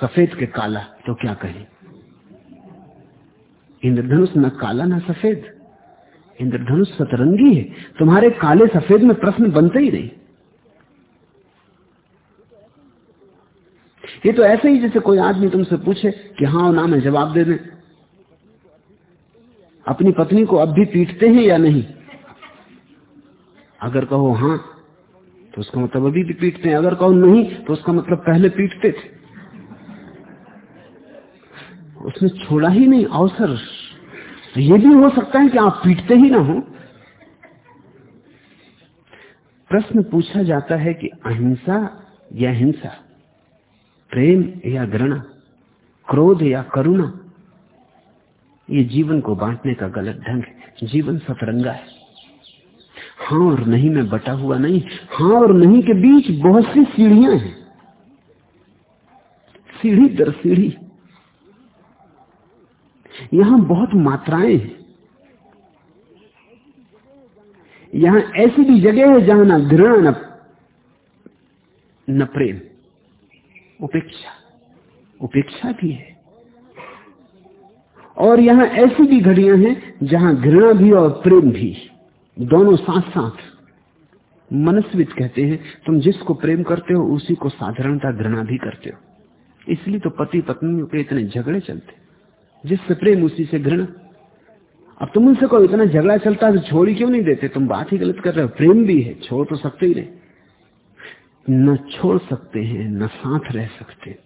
सफ़ेद के काला तो क्या कहें? इंद्रधनुष न काला न सफ़ेद। इंद्रधनुष सतरंगी है, तुम्हारे काले सफ़ेद में प्रश्न बनते ही नहीं। ये तो ऐसे ही जैसे कोई आदमी तुमसे पूछे कि हाँ ना मैं जवाब दे दें। अपनी पत्नी को अब भी पीटते हैं या नहीं? अगर कहो हाँ तो उसका मतलब अभी भी पीटते हैं। अगर कहो नहीं तो उसका मतलब पहले पीटते थे। उसने छोड़ा ही नहीं अवसर। तो ये भी हो सकता है कि आप पीटते ही ना हो। प्रश्न पूछा जाता है कि अहिंसा या हिंसा? प्रेम या घृणा क्रोध या करुणा ये जीवन को बांटने का गलत ढंग है। जीवन सतरंगा है। हाँ और नहीं में बटा हुआ नहीं हाँ और नहीं के बीच बहुत सी सीढ़ियाँ हैं। सीढ़ी दर सीढ़ी। यहाँ बहुत मात्राएँ हैं। यहाँ ऐसी भी जगह है जहाँ ना घृणा न, प्रेम। उपेक्षा। उपेक्षा भी है। और यहाँ ऐसी भी घड़ियाँ हैं जहाँ घृणा भी और प्रेम भी। दोनों साथ साथ मनस्वित कहते हैं, तुम जिसको प्रेम करते हो, उसी को साधारणता घृणा भी करते हो। इसलिए तो पति पत्नी के इतने झगड़े चलते जिससे प्रेम उसी से घृणा। अब तुम उनसे कोई इतना झगड़ा चलता है तो छोड़ क्यों नहीं देते? तुम बात ही गलत कर रहे हो। प्रेम भी है, छोड़ तो सकते ही नहीं। न छोड़ सकते हैं, न साथ रह सकते।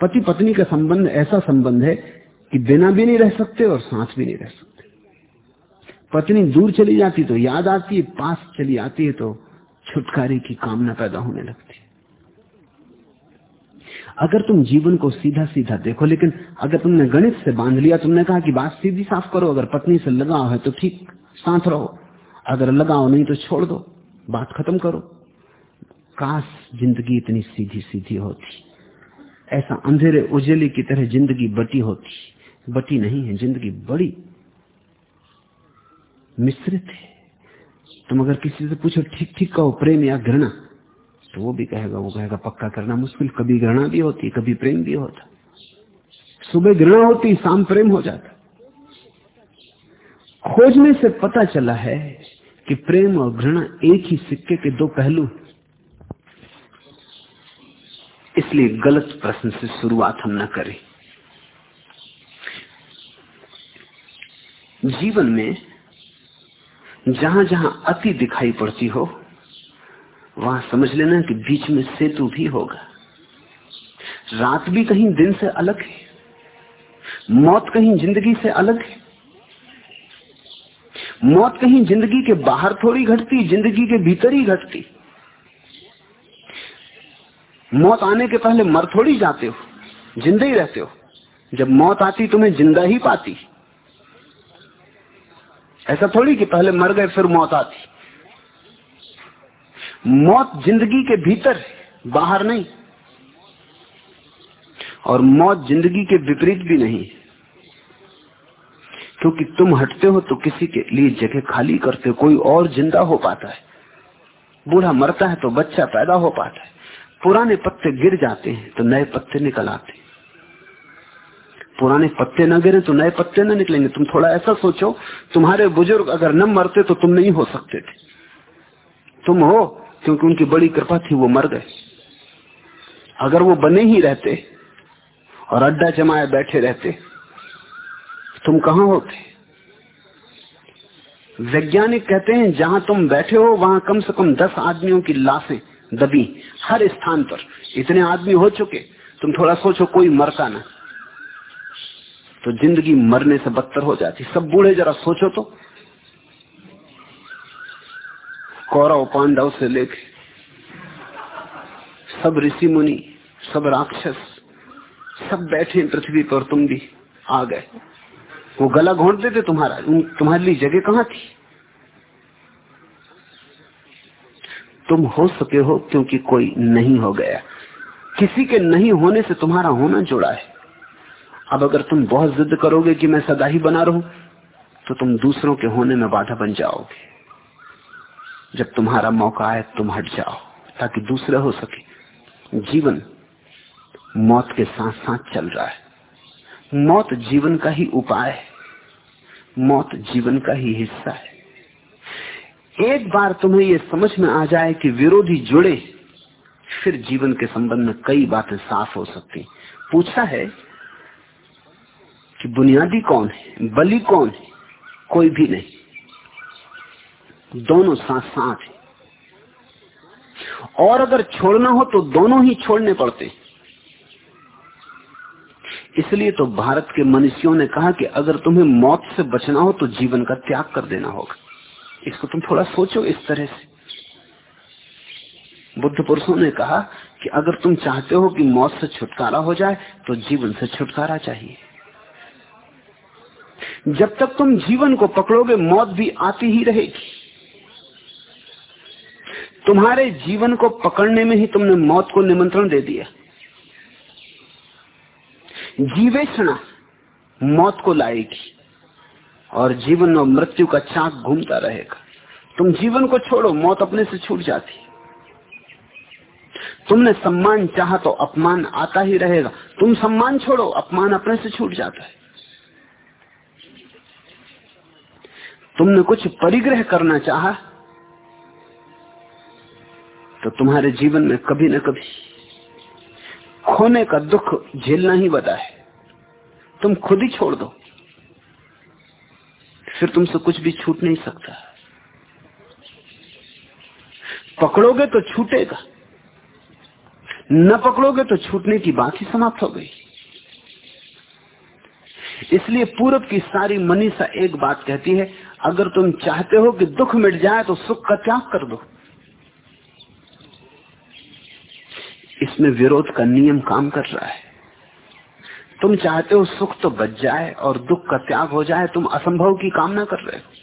पति पत्नी का संबंध, ऐसा संबंध है कि बिना भी नहीं रह सकते और साथ भी नहीं रह सकते। पत्नी दूर चली जाती तो याद आती है, पास चली आती है तो छुटकारे की कामना पैदा होने लगती है। अगर तुम जीवन को सीधा सीधा देखो, लेकिन अगर तुमने गणित से बाँध लिया, तुमने कहा कि बात सीधी साफ़ करो, अगर पत्नी से लगाव है तो ठीक, साथ रहो। अगर लगाओ नहीं तो छोड़ दो, बात खत्म करो। काश ज़िंदगी इतनी सीधी सीधी होती। ऐसा अंधेरे उजेली की तरह ज़िंदगी बटी होती। बटी नहीं है, ज़िंदगी बड़ी। मिश्रित है। तुम अगर किसी से पूछो ठीक ठीक कहो, प्रेम या घृणा? तो वो भी कहेगा, वो कहेगा, पक्का करना मुश्किल। कभी घृणा भी होती, कभी प्रेम भी होता। सुबह घृणा होती, शाम प्रेम हो जाता। खोजने से पता चला है कि प्रेम और घृणा एक ही सिक्के के दो पहलू इसलिए गलत प्रश्न से शुरुआत हम न करें। जीवन में जहाँ जहाँ अति दिखाई पड़ती हो, वहाँ समझ लेना कि बीच में सेतु भी होगा। रात भी कहीं दिन से अलग है, मौत कहीं ज़िंदगी से अलग है। मौत कहीं ज़िंदगी के बाहर थोड़ी घटती, ज़िंदगी के भीतर ही घटती। मौत आने के पहले मर थोड़ी जाते हो, ज़िंदा ही रहते हो। जब मौत आती, तुम्हें ज़िंदा ही पाती। ऐसा थोड़ी कि पहले मर गए, फिर मौत आती। मौत ज़िंदगी के भीतर बाहर नहीं। और मौत ज़िंदगी के विपरीत भी नहीं। क्योंकि तुम हटते हो तो किसी के लिए जगह खाली करते हो, कोई और ज़िंदा हो पाता है। बूढ़ा मरता है तो बच्चा पैदा हो पाता है। पुराने पत्ते गिर जाते हैं तो नए पत्ते निकल आते हैं। पुराने पत्ते न गिरे तो नए पत्ते न निकलेंगे। तुम थोड़ा ऐसा सोचो, तुम्हारे बुज़ुर्ग अगर न मरते तो तुम नहीं हो सकते थे। तुम हो, क्योंकि उनकी बड़ी कृपा थी, वो मर गए। अगर वो बने ही रहते और अड्डा जमाए बैठे रहते, तुम कहा होते? वैज्ञानिक कहते हैं, जहाँ तुम बैठे हो, वहाँ कम से कम दस आदमियों की लाशें दबी हर स्थान पर। इतने आदमी हो चुके, तुम थोड़ा सोचो कोई मरता ना। तो ज़िंदगी मरने से बदतर हो जाती। सब बूढ़े जरा सोचो तो। कौरव पांडव से लेके सब ऋषि मुनि, सब राक्षस, सब बैठे पृथ्वी पर, तुम भी आ गए। वो गला घोंट देते तुम्हारा तुम्हारे लिए जगह कहाँ थी? तुम हो सके हो क्योंकि कोई नहीं हो गया। किसी के नहीं होने से तुम्हारा होना जुड़ा है। अब अगर तुम बहुत जिद करोगे कि मैं सदा ही बना रहूँ तो तुम दूसरों के होने में बाधा बन जाओगे। जब तुम्हारा मौका आए, तुम हट जाओ, ताकि दूसरा हो सके। जीवन मौत के साथ साथ चल रहा है। मौत जीवन का ही उपाय है। मौत जीवन का ही हिस्सा है। एक बार तुम्हें यह समझ में आ जाए कि विरोधी जुड़े, फिर जीवन के संबंध में कई बातें साफ़ हो सकती। पूछा है कि बुनियादी कौन है, बलि कौन है? कोई भी नहीं। दोनों साथ साथ है। और अगर छोड़ना हो तो दोनों ही छोड़ने पड़ते। इसलिए तो भारत के मनुष्यों ने कहा कि अगर तुम्हें मौत से बचना हो तो जीवन का त्याग कर देना होगा। इसको तुम थोड़ा सोचो इस तरह से। बुद्ध पुरुषों ने कहा कि अगर तुम चाहते हो कि मौत से छुटकारा हो जाए तो जीवन से छुटकारा चाहिए। जब तक तुम जीवन को पकड़ोगे, मौत भी आती ही रहेगी। तुम्हारे जीवन को पकड़ने में ही तुमने मौत को निमंत्रण दे दिया। जीवेषणा मौत को लाएगी। और जीवन और मृत्यु का चाक घूमता रहेगा। तुम जीवन को छोड़ो, मौत अपने से छूट जाती। तुमने सम्मान चाहा तो अपमान आता ही रहेगा। तुम सम्मान छोड़ो, अपमान अपने से छूट जाता है। तुमने कुछ परिग्रह करना चाहा तो तुम्हारे जीवन में कभी न कभी खोने का दुख झेलना ही बता है। तुम खुद ही छोड़ दो। फिर तुमसे कुछ भी छूट नहीं सकता। पकड़ोगे तो छूटेगा। न पकड़ोगे तो छूटने की बात ही समाप्त हो गई। इसलिए पूरब की सारी मनीषा एक बात कहती है, अगर तुम चाहते हो कि दुख मिट जाए तो सुख का त्याग कर दो। इसमें विरोध का नियम काम कर रहा है। तुम चाहते हो सुख तो बच जाए और दुख का त्याग हो जाए, तुम असंभव की कामना कर रहे हो।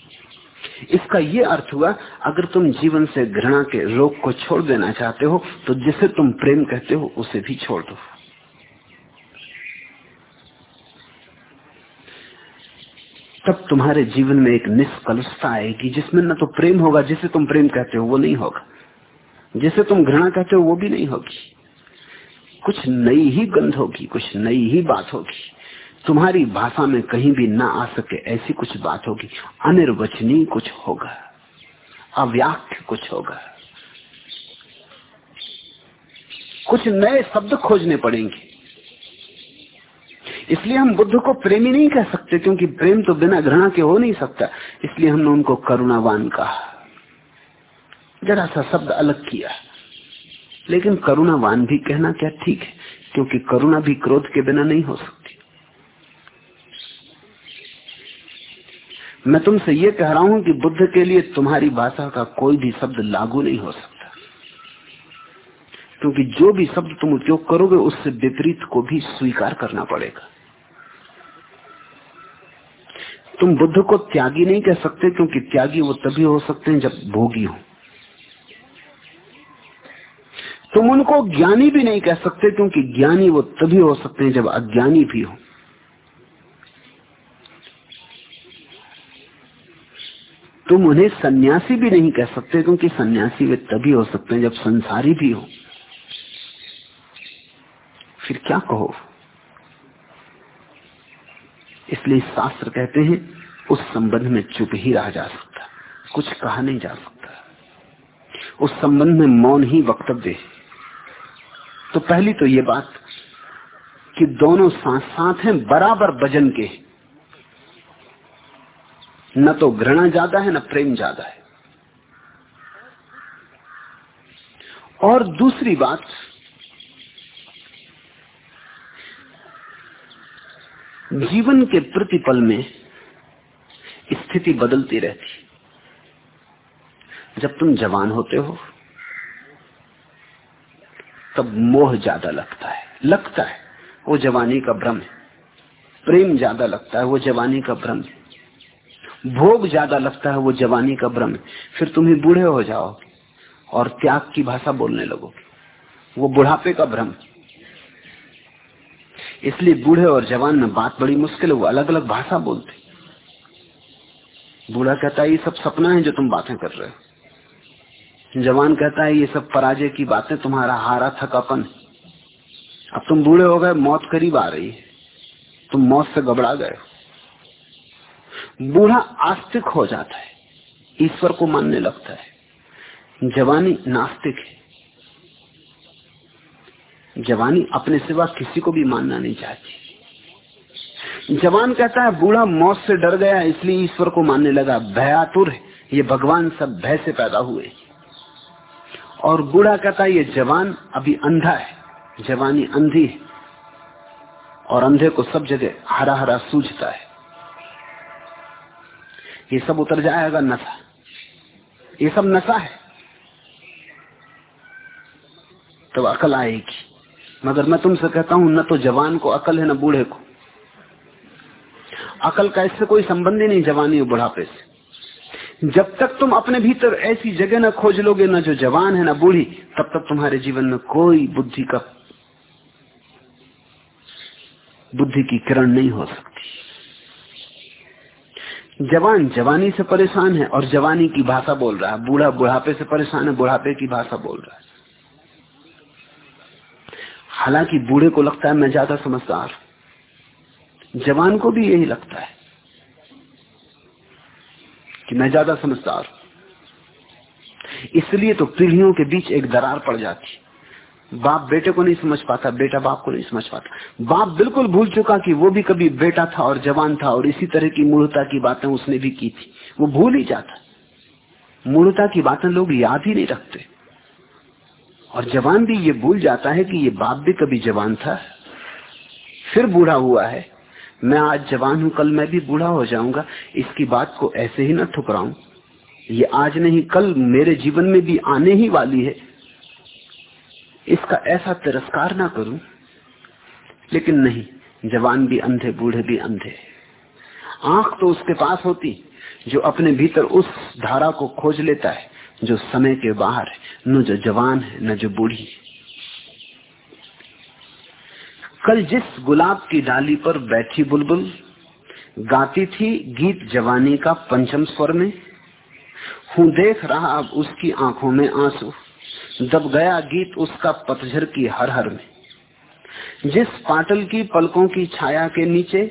इसका ये अर्थ हुआ, अगर तुम जीवन से घृणा के रोग को छोड़ देना चाहते हो तो जिसे तुम प्रेम कहते हो, उसे भी छोड़ दो। तब तुम्हारे जीवन में एक निष्कलुषता आएगी, जिसमें न तो प्रेम होगा, जिसे तुम प्रेम कहते हो, वो नहीं होगा। जिसे तुम घृणा कहते हो, वो भी नहीं होगी। कुछ नई ही गंध होगी, कुछ नई ही बात होगी। तुम्हारी भाषा में कहीं भी ना आ सके ऐसी कुछ बात होगी। अनिर्वचनीय कुछ होगा, अव्याख्य कुछ होगा। कुछ नए शब्द खोजने पड़ेंगे। इसलिए हम बुद्ध को प्रेमी नहीं कह सकते, क्योंकि प्रेम तो बिना घृणा के हो नहीं सकता। इसलिए हमने उनको करुणावान कहा। जरा सा शब्द अलग किया। लेकिन करुणावान भी कहना क्या ठीक है? क्योंकि करुणा भी क्रोध के बिना नहीं हो सकती। मैं तुमसे यह कह रहा हूँ कि बुद्ध के लिए तुम्हारी भाषा का कोई भी शब्द लागू नहीं हो सकता। क्योंकि जो भी शब्द तुम उपयोग करोगे, उससे विपरीत को भी स्वीकार करना पड़ेगा। तुम बुद्ध को त्यागी नहीं कह सकते, क्योंकि त्यागी वो तभी हो सकते हैं जब भोगी हो। तुम उनको ज्ञानी भी नहीं कह सकते, क्योंकि ज्ञानी वो तभी हो सकते हैं जब अज्ञानी भी हो। तुम उन्हें सन्यासी भी नहीं कह सकते, क्योंकि सन्यासी वे तभी हो सकते हैं जब संसारी भी हो। फिर क्या कहो? इसलिए शास्त्र कहते हैं, उस संबंध में चुप ही रहा जा सकता, कुछ कहा नहीं जा सकता। उस संबंध में मौन ही वक्तव्य है। तो पहली तो ये बात कि दोनों साथ साथ हैं, बराबर वज़न के न तो घृणा ज़्यादा है, न प्रेम ज़्यादा है। और दूसरी बात, जीवन के प्रतिपल में स्थिति बदलती रहती। जब तुम जवान होते हो तब मोह ज़्यादा लगता है। लगता है। वो जवानी का भ्रम है। प्रेम ज़्यादा लगता है। वो जवानी का भ्रम है। भोग ज़्यादा लगता है। वो जवानी का भ्रम है। फिर तुम ही बूढ़े हो जाओगे और त्याग की भाषा बोलने लगोगे। वो बुढ़ापे का भ्रम इसलिए बूढ़े और जवान में बात बड़ी मुश्किल है। वो अलग अलग भाषा बोलते बूढ़ा कहता है, ये सब सपना है जो तुम बातें कर रहे हो। जवान कहता है, ये सब पराजय की बातें, तुम्हारा हारा थकापन अब तुम बूढ़े हो गए, मौत करीब आ रही है। तुम मौत से घबरा गए बूढ़ा आस्तिक हो जाता है, ईश्वर को मानने लगता है। जवानी नास्तिक है। जवानी अपने सिवा किसी को भी मानना नहीं चाहती। जवान कहता है, बूढ़ा मौत से डर गया, इसलिए ईश्वर को मानने लगा। भयातुर है, ये भगवान सब भय से पैदा हुए और बूढ़ा कहता ये जवान अभी अंधा है, जवानी अंधी है और अंधे को सब जगह हरा हरा सूझता है। ये सब उतर जाएगा नशा। ये सब नशा है। तो अकल आएगी। मगर मैं तुमसे कहता हूँ, न तो जवान को अकल है, न बूढ़े को। अकल का इससे कोई संबंध ही नहीं जवानी और बुढ़ापे से। जब तक तुम अपने भीतर ऐसी जगह न खोज लोगे, न जो जवान है, ना बूढ़ी, तब तक तुम्हारे जीवन में कोई बुद्धि का बुद्धि की किरण नहीं हो सकती। जवान जवानी से परेशान है और जवानी की भाषा बोल रहा है। बूढ़ा बुढ़ापे से परेशान है, बुढ़ापे की भाषा बोल रहा है। हालाँकि बूढ़े को लगता है, मैं ज़्यादा समझदार जवान को भी यही लगता है। कि मैं ज़्यादा समझदार इसलिए तो पीढ़ियों के बीच एक दरार पड़ जाती बाप बेटे को नहीं समझ पाता, बेटा बाप को नहीं समझ पाता। बाप बिल्कुल भूल चुका कि वो भी कभी बेटा था और जवान था और इसी तरह की मूर्ता की बातें उसने भी की थी। वो भूल ही जाता। मूर्ता की बातें लोग याद ही नहीं रखते। और जवान भी ये भूल जाता है कि ये बाप भी कभी जवान था। फिर बूढ़ा हुआ है। मैं आज जवान हूँ, कल मैं भी बूढ़ा हो जाऊँगा। इसकी बात को ऐसे ही ना ठुकराऊं। ये आज नहीं, कल मेरे जीवन में भी आने ही वाली है। इसका ऐसा तिरस्कार ना करूँ। लेकिन नहीं, जवान भी अंधे, बूढ़े भी अंधे आँख तो उसके पास होती, जो अपने भीतर उस धारा को खोज लेता है, जो समय के बाहर है, न जो जवान है, न जो बूढ़ी कल जिस गुलाब की डाली पर बैठी बुलबुल, गाती थी गीत जवानी का पंचम स्वर में, हूँ देख रहा अब उसकी आँखों में आँसू, दब गया गीत उसका पतझर की हर हर में। जिस पाटल की पलकों की छाया के नीचे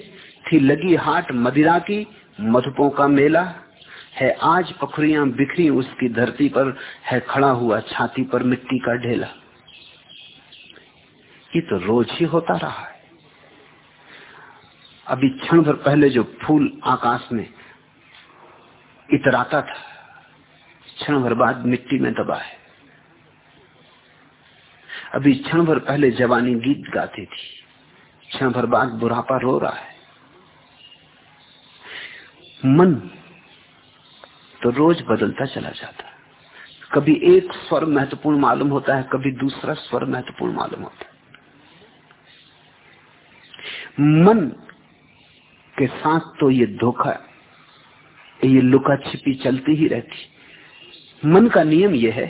थी लगी हाट मदिरा की मधुपों का मेला, है आज पखरियाँ बिखरी उसकी धरती पर, है खड़ा हुआ छाती पर मिट्टी का ढेला। ये तो रोज ही होता रहा है। अभी क्षण भर पहले जो फूल आकाश में इतराता था, क्षण भर बाद मिट्टी में दबा है। अभी क्षण भर पहले जवानी गीत गाती थी, क्षण भर बाद बुढ़ापा रो रहा है। मन तो रोज बदलता चला जाता है। कभी एक स्वर महत्वपूर्ण मालूम होता है, कभी दूसरा स्वर महत्वपूर्ण मालूम होता है। मन के साथ तो ये धोखा ये लुका छिपी चलती ही रहती मन का नियम यह है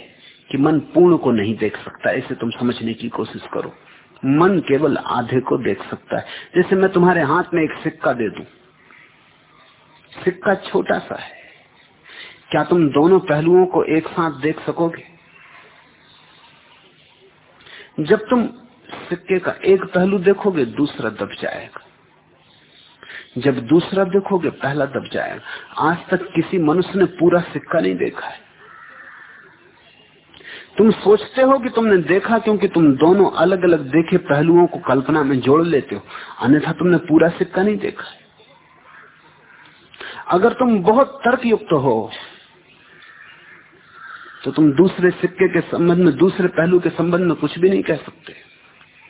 कि मन पूर्ण को नहीं देख सकता, इसे तुम समझने की कोशिश करो। मन केवल आधे को देख सकता है। जैसे मैं तुम्हारे हाथ में एक सिक्का दे दूँ। सिक्का छोटा सा है। क्या तुम दोनों पहलुओं को एक साथ देख सकोगे? जब तुम सिक्के का एक पहलू देखोगे, दूसरा दब जाएगा। जब दूसरा देखोगे, पहला दब जाएगा। आज तक किसी मनुष्य ने पूरा सिक्का नहीं देखा है। तुम सोचते हो कि तुमने देखा क्योंकि तुम दोनों अलग अलग देखे पहलुओं को कल्पना में जोड़ लेते हो। अन्यथा तुमने पूरा सिक्का नहीं देखा अगर तुम बहुत तर्कयुक्त हो तो तुम दूसरे सिक्के के संबंध में, दूसरे पहलू के संबंध में कुछ भी नहीं कह सकते।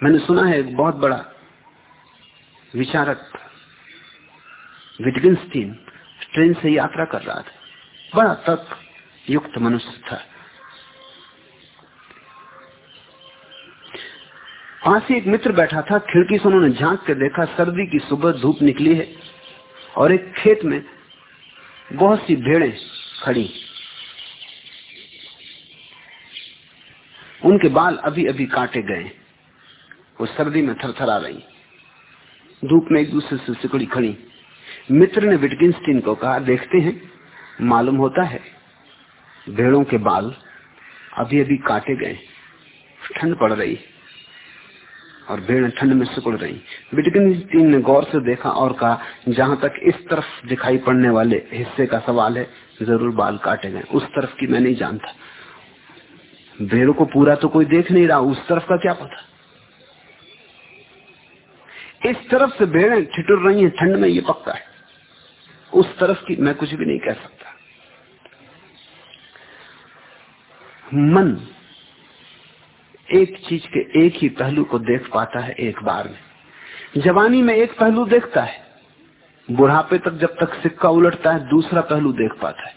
मैंने सुना है एक बहुत बड़ा विचारक विटगिंस्टीन ट्रेन से यात्रा कर रहा था। बड़ा तक युक्त मनुष्य था। पास ही एक मित्र बैठा था, खिड़की से उन्होंने झाँक के देखा, सर्दी की सुबह धूप निकली है और एक खेत में बहुत सी भेड़ें खड़ी। उनके बाल अभी अभी काटे गए। वो सर्दी में थरथरा रही। धूप में एक दूसरे से सिकड़ी खड़ी। मित्र ने विटकिंस्टीन को कहा, देखते हैं, मालूम होता है, भेड़ों के बाल अभी अभी काटे गए, ठंड पड़ रही और भेड़ ठंड में सिकुड़ रही। विटकिंस्टीन ने गौर से देखा और कहा, जहाँ तक इस तरफ़ दिखाई पड़ने वाले हिस्से का सवाल है, ज़रूर बाल काटे गए। उस तरफ़ की मैं नहीं जानता। भेड़ों को पूरा तो कोई देख नहीं रहा, उस तरफ़ का क्या पता? इस तरफ़ से भेड़ें ठिठुर रही हैं, ठंड में ये पक्का है। उस तरफ़ की मैं कुछ भी नहीं कह सकता। मन एक चीज़ के एक ही पहलू को देख पाता है एक बार में। जवानी में एक पहलू देखता है, बुढ़ापे तक जब तक सिक्का उलटता है, दूसरा पहलू देख पाता है।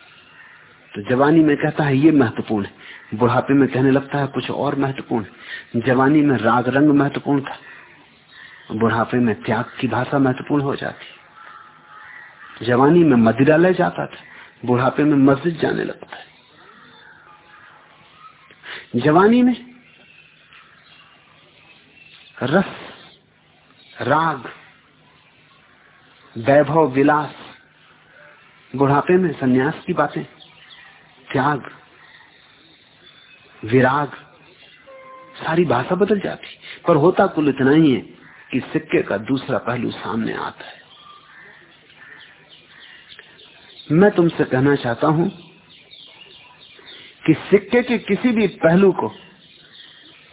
तो जवानी में कहता है, ये महत्वपूर्ण है। बुढ़ापे में कहने लगता है, कुछ और महत्वपूर्ण जवानी में राग रंग महत्वपूर्ण था। बुढ़ापे में त्याग की भाषा महत्वपूर्ण हो जाती। जवानी में मदिरा ले जाता था, बुढ़ापे में मस्जिद जाने लगता है। जवानी में रस, राग, वैभव, विलास, बुढ़ापे में सन्यास की बातें, त्याग, विराग, सारी भाषा बदल जाती। पर होता कुल इतना ही है कि सिक्के का दूसरा पहलू सामने आता है। मैं तुमसे कहना चाहता हूँ कि सिक्के के किसी भी पहलू को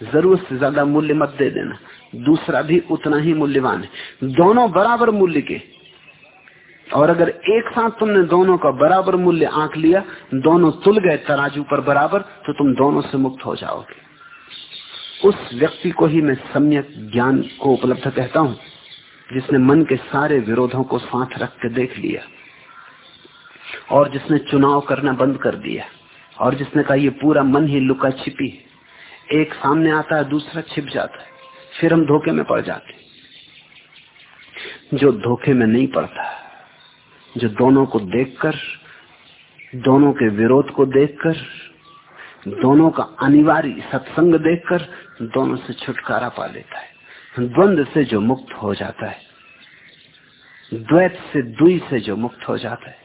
ज़रूरत से ज़्यादा मूल्य मत दे देना। दूसरा भी उतना ही मूल्यवान है। दोनों बराबर मूल्य के। और अगर एक साथ तुमने दोनों का बराबर मूल्य आंक लिया, दोनों तुल गए तराजू पर बराबर तो तुम दोनों से मुक्त हो जाओगे। उस व्यक्ति को ही मैं सम्यक ज्ञान को उपलब्ध कहता हूँ, जिसने मन के सारे विरोधों को साथ रख के देख लिया, और जिसने चुनाव करना बंद कर दिया, और जिसने कहा, ये पूरा मन ही लुका छिपी है। एक सामने आता है, दूसरा छिप जाता है। फिर हम धोखे में पड़ जाते जो धोखे में नहीं पड़ता, जो दोनों को देखकर, दोनों के विरोध को देखकर, दोनों का अनिवार्य सत्संग देखकर दोनों से छुटकारा पा लेता है। द्वंद से जो मुक्त हो जाता है, द्वैत से दुई से जो मुक्त हो जाता है,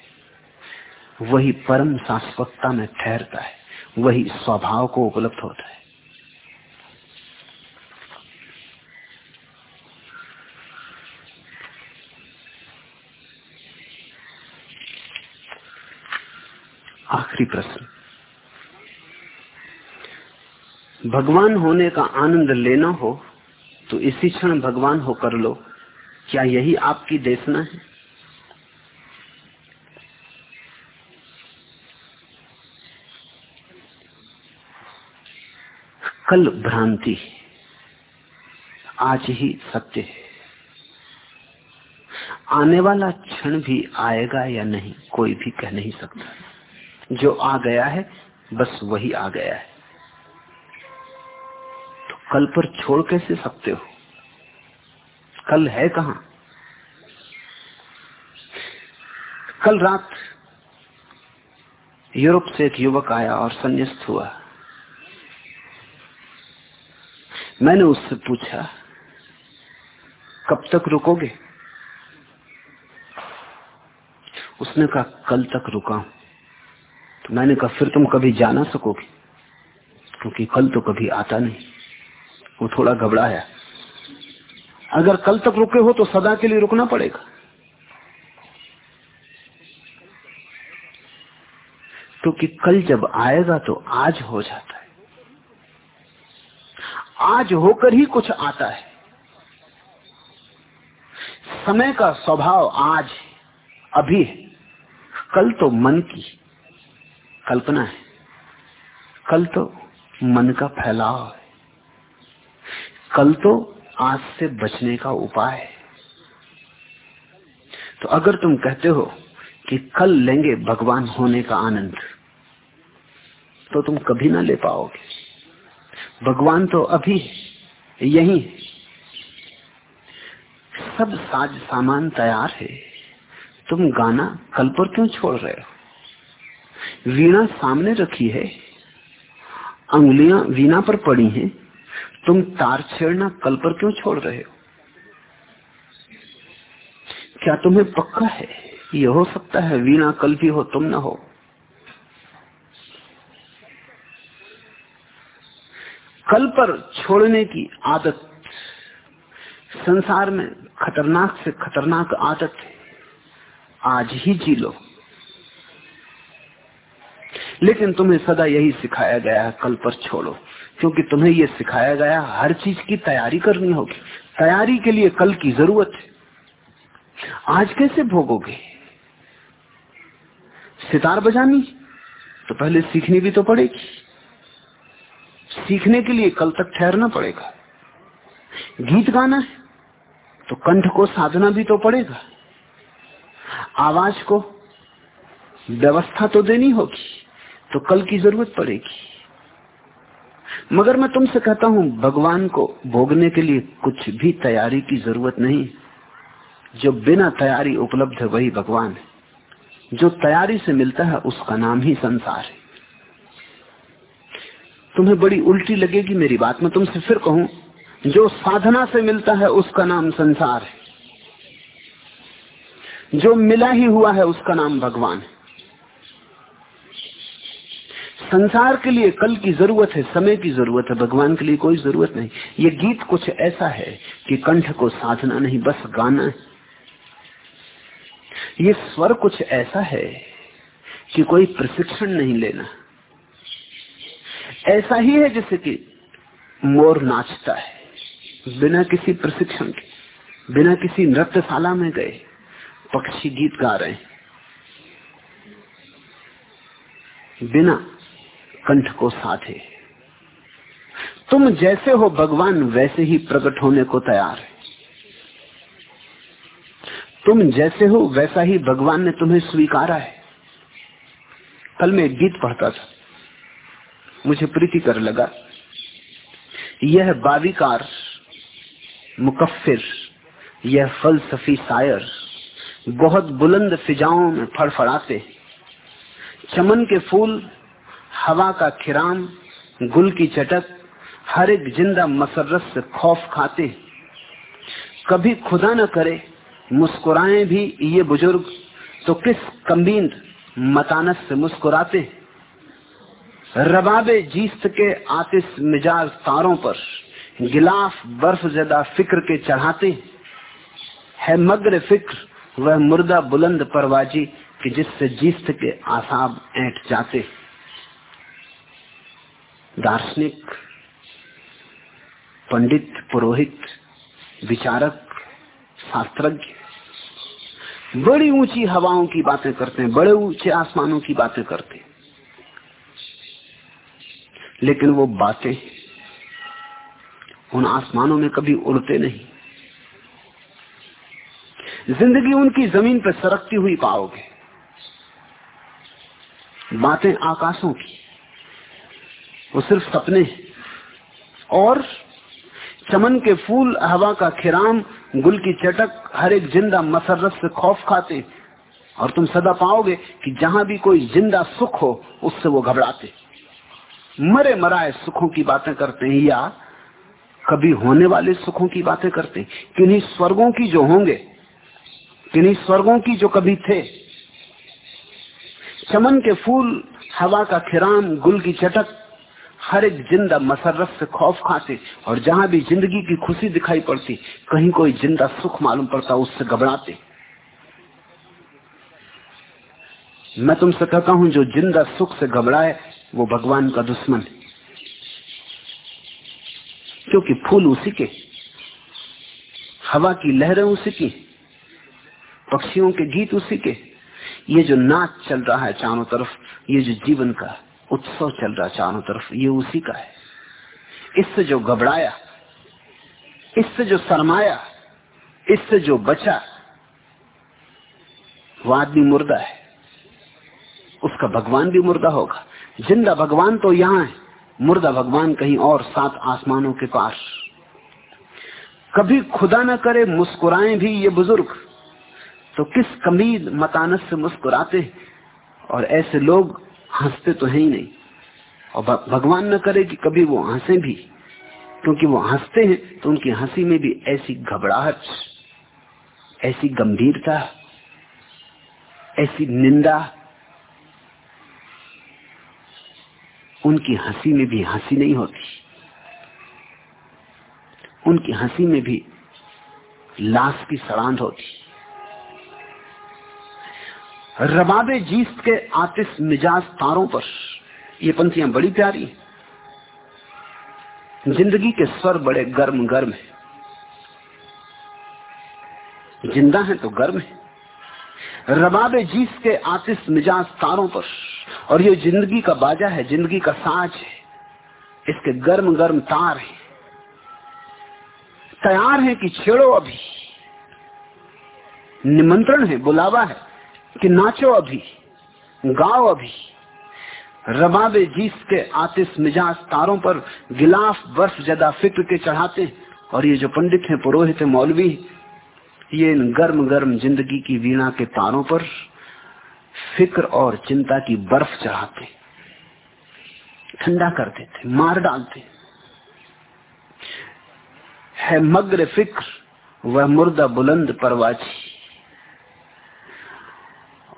वही परम शाश्वतता में ठहरता है, वही स्वभाव को उपलब्ध होता है। आखिरी प्रश्न। भगवान होने का आनंद लेना हो तो इसी क्षण भगवान हो कर लो। क्या यही आपकी देशना है? कल भ्रांति आज ही सत्य है। आने वाला क्षण भी आएगा या नहीं, कोई भी कह नहीं सकता। जो आ गया है, बस वही आ गया है। कल पर छोड़ कैसे सकते हो? कल है कहा? कल रात यूरोप से एक युवक आया और संन्यास्त हुआ। मैंने उससे पूछा, कब तक रुकोगे? उसने कहा, कल तक रुका तो मैंने कहा, फिर तुम कभी जा ना सकोगे, क्योंकि कल तो कभी आता नहीं। वो थोड़ा घबराया अगर कल तक रुके हो तो सदा के लिए रुकना पड़ेगा। क्योंकि तो कल जब आएगा तो आज हो जाता है। आज होकर ही कुछ आता है। समय का स्वभाव आज अभी है। कल तो मन की कल्पना है। कल तो मन का फैलाव है। कल तो आज से बचने का उपाय है। तो अगर तुम कहते हो कि कल लेंगे भगवान होने का आनंद तो तुम कभी ना ले पाओगे। भगवान तो अभी यही सब साज सामान तैयार है। तुम गाना कल पर क्यों छोड़ रहे हो? वीणा सामने रखी है। अंगुलियाँ वीणा पर पड़ी हैं। तुम तार छेड़ना कल पर क्यों छोड़ रहे हो? क्या तुम्हें पक्का है ये हो सकता है वीणा कल भी हो, तुम ना हो? कल पर छोड़ने की आदत संसार में खतरनाक से खतरनाक आदत है। आज ही जी लो। लेकिन तुम्हें सदा यही सिखाया गया है, कल पर छोड़ो। क्योंकि तुम्हें यह सिखाया गया, हर चीज़ की तैयारी करनी होगी। तैयारी के लिए कल की ज़रूरत है। आज कैसे भोगोगे? सितार बजानी? तो पहले सीखनी भी तो पड़ेगी। सीखने के लिए कल तक ठहरना पड़ेगा। गीत गाना है तो कंठ को साधना भी तो पड़ेगा। आवाज़ को व्यवस्था तो देनी होगी तो कल की ज़रूरत पड़ेगी। मगर मैं तुमसे कहता हूँ, भगवान को भोगने के लिए कुछ भी तैयारी की ज़रूरत नहीं। जो बिना तैयारी उपलब्ध है, वही भगवान है। जो तैयारी से मिलता है, उसका नाम ही संसार है। तुम्हें बड़ी उल्टी लगेगी मेरी बात, मैं तुमसे फिर कहूँ, जो साधना से मिलता है, उसका नाम संसार है। जो मिला ही हुआ है, उसका नाम भगवान है। संसार के लिए कल की ज़रूरत है, समय की ज़रूरत है, भगवान के लिए कोई ज़रूरत नहीं। ये गीत कुछ ऐसा है कि कंठ को साधना नहीं, बस गाना है। ये स्वर कुछ ऐसा है कि कोई प्रशिक्षण नहीं लेना। ऐसा ही है जैसे कि मोर नाचता है, बिना किसी प्रशिक्षण के, बिना किसी नृत्यशाला में गए, पक्षी गीत गा रहे हैं। बिना कंठ को साधे। तुम जैसे हो भगवान, वैसे ही प्रकट होने को तैयार है। तुम जैसे हो, वैसा ही भगवान ने तुम्हें स्वीकारा है। कल मैं गीत पढ़ता था। मुझे प्रीति कर लगा। यह बाविकार, मुकफिर, यह फलसफी शायर, बहुत बुलंद फिजाओं में फड़फड़ाते चमन के फूल हवा का खिराम, गुल की चटक, हर एक ज़िंदा मसरत से खौफ खाते कभी खुदा न करे, मुस्कुराए भी ये बुज़ुर्ग तो किस कम्बीन मतानस से मुस्कुराते रबाबे जीस्त के आतिश मिजाज तारों पर गिलाफ बर्फ़ ज़्यादा फ़िक्र के चढ़ाते है। मग्र फ़िक्र, वह मुर्दा बुलंद परवाजी कि जिससे जीस्त के आसाब ऐठ जाते दार्शनिक, पंडित, पुरोहित, विचारक, शास्त्रज्ञ, बड़ी ऊँची हवाओं की बातें करते हैं, बड़े ऊँचे आसमानों की बातें करते हैं। लेकिन वो बातें उन आसमानों में कभी उड़ते नहीं। ज़िंदगी उनकी ज़मीन पर सरकती हुई पाओगे। बातें आकाशों की। वो सिर्फ़ सपने। और चमन के फूल, हवा का खिराम, गुल की चटक, हर एक ज़िंदा मसरत से खौफ खाते। और तुम सदा पाओगे कि जहाँ भी कोई ज़िंदा सुख हो, उससे वो घबराते। मरे मराए सुखों की बातें करते हैं या कभी होने वाले सुखों की बातें करते हैं। किन्हीं स्वर्गों की जो होंगे, किन्हीं स्वर्गों की जो कभी थे। चमन के फूल, हवा का खिराम, गुल की चटक हर एक ज़िंदा मसरत से खौफ खाते और जहाँ भी ज़िंदगी की खुशी दिखाई पड़ती, कहीं कोई ज़िंदा सुख मालूम पड़ता, उससे घबराते। मैं तुमसे कहता हूँ, जो ज़िंदा सुख से घबराए, वो भगवान का दुश्मन है। क्योंकि फूल उसी के, हवा की लहरें उसी की, पक्षियों के गीत उसी के। ये जो नाच चल रहा है चारों तरफ़, ये जो जीवन का उत्सव चल रहा चारों तरफ़, ये उसी का है। इससे जो घबराया, इससे जो शरमाया, इससे जो बचा, वो आदमी मुर्दा है। उसका भगवान भी मुर्दा होगा। ज़िंदा भगवान तो यहाँ है, मुर्दा भगवान कहीं और सात आसमानों के पास कभी खुदा न करे, मुस्कुराए भी ये बुज़ुर्ग। तो किस कमीद मतानस से मुस्कुराते और ऐसे लोग हँसते तो है ही नहीं। और भगवान न करे कि कभी वो हंसे भी। क्योंकि वो हँसते हैं तो उनकी हँसी में भी ऐसी घबराहट, ऐसी गंभीरता, ऐसी निंदा, उनकी हँसी में भी हँसी नहीं होती। उनकी हँसी में भी लाश की सड़ांध होती। रबाबे जीत के आतिश मिजाज तारों पर। ये पंक्तियाँ बड़ी प्यारी ज़िंदगी के स्वर बड़े गर्म गर्म है। ज़िंदा है तो गर्म है। रबाबे जीस के आतिश मिजाज तारों पर। और ये ज़िंदगी का बाजा है, ज़िंदगी का साज है। इसके गर्म गर्म तार है। तैयार है कि छेड़ो अभी। निमंत्रण है, बुलावा है। कि नाचो अभी, गाओ अभी। रबाबे जीस के आतिश मिजाज तारों पर गिलाफ बर्फ़ ज़्यादा फ़िक्र के चढ़ाते और ये जो पंडित हैं, पुरोहित है, मौलवी, ये इन गर्म गर्म ज़िंदगी की वीणा के तारों पर फ़िक्र और चिंता की बर्फ़ चढ़ाते ठंडा कर देते मार डालते है। मग्र फ़िक्र, वह मुर्दा बुलंद परवाची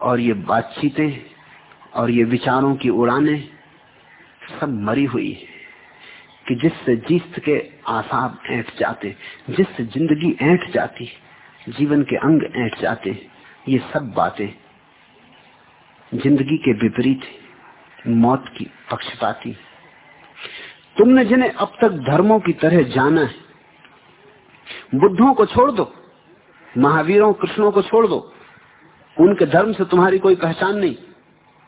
और ये बातचीतें और ये विचारों की उड़ाने सब मरी हुई है कि जिससे जीत के आसाब ऐठ जाते, जिससे ज़िंदगी ऐठ जाती, जीवन के अंग ऐठ जाते, ये सब बातें ज़िंदगी के विपरीत मौत की पक्षपाती। तुमने जिन्हें अब तक धर्मों की तरह जाना है, बुद्धों को छोड़ दो, महावीरों, कृष्णों को छोड़ दो उनके धर्म से तुम्हारी कोई पहचान नहीं।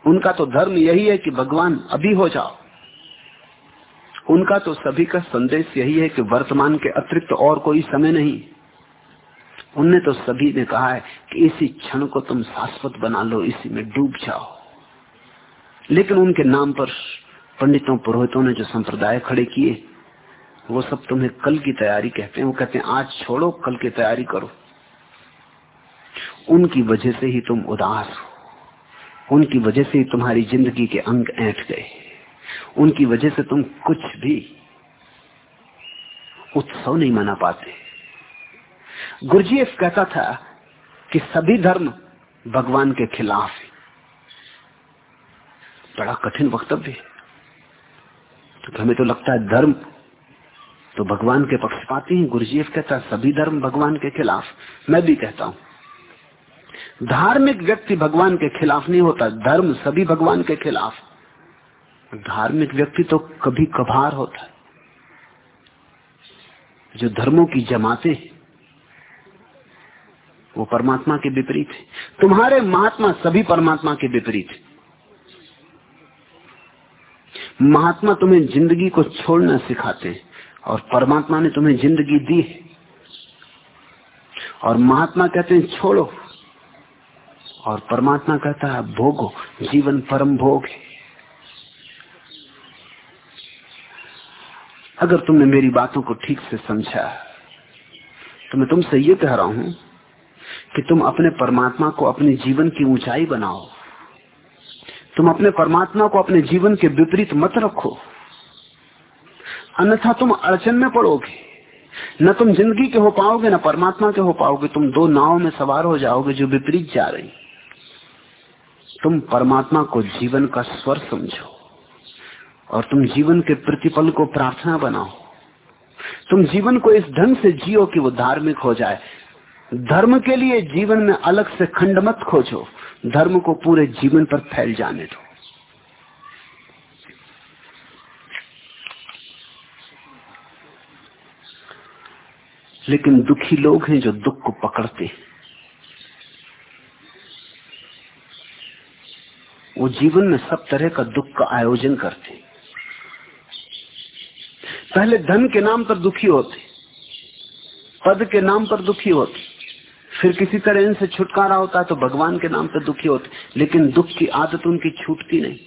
उनका तो धर्म यही है कि भगवान अभी हो जाओ। उनका तो सभी का संदेश यही है कि वर्तमान के अतिरिक्त और कोई समय नहीं। उनने तो सभी ने कहा है कि इसी क्षण को तुम शाश्वत बना लो, इसी में डूब जाओ। लेकिन उनके नाम पर पंडितों, पुरोहितों ने जो संप्रदाय खड़े किए, वो सब तुम्हें कल की तैयारी कहते हैं। वो कहते हैं, आज छोड़ो, कल की तैयारी करो। उनकी वजह से ही तुम उदास हो। उनकी वजह से ही तुम्हारी ज़िंदगी के अंग ऐठ गए। उनकी वजह से तुम कुछ भी उत्सव नहीं मना पाते। गुरजीएफ कहता था कि सभी धर्म भगवान के खिलाफ है। बड़ा कठिन वक्तव्य है। तो हमें तो लगता है धर्म तो भगवान के पक्षपाती हैं। गुरुजीएफ कहता सभी धर्म भगवान के खिलाफ। मैं भी कहता हूँ धार्मिक व्यक्ति भगवान के खिलाफ नहीं होता, धर्म सभी भगवान के खिलाफ। धार्मिक व्यक्ति तो कभी कभार होता है। जो धर्मों की जमाते वो परमात्मा के विपरीत है। तुम्हारे महात्मा सभी परमात्मा के विपरीत है। महात्मा तुम्हें ज़िंदगी को छोड़ना सिखाते हैं और परमात्मा ने तुम्हें ज़िंदगी दी है। और महात्मा कहते हैं, छोड़ो। और परमात्मा कहता है, भोगो, जीवन परम भोग है। अगर तुमने मेरी बातों को ठीक से समझा तो मैं तुमसे ये कह रहा हूँ कि तुम अपने परमात्मा को अपने जीवन की ऊंचाई बनाओ। तुम अपने परमात्मा को अपने जीवन के विपरीत मत रखो। अन्यथा तुम अड़चन में पड़ोगे। न तुम ज़िंदगी के हो पाओगे, न परमात्मा के हो पाओगे। तुम दो नाव में सवार हो जाओगे जो विपरीत जा रही। तुम परमात्मा को जीवन का स्वर समझो और तुम जीवन के प्रतिपल को प्रार्थना बनाओ। तुम जीवन को इस ढंग से जियो कि वो धार्मिक हो जाए। धर्म के लिए जीवन में अलग से खंड मत खोजो। धर्म को पूरे जीवन पर फैल जाने दो। लेकिन दुखी लोग हैं जो दुख को पकड़ते वो जीवन में सब तरह का दुख का आयोजन करते। पहले धन के नाम पर दुखी होते, पद के नाम पर दुखी होते। फिर किसी तरह इनसे छुटकारा होता है तो भगवान के नाम पर दुखी होते, लेकिन दुख की आदत उनकी छूटती नहीं।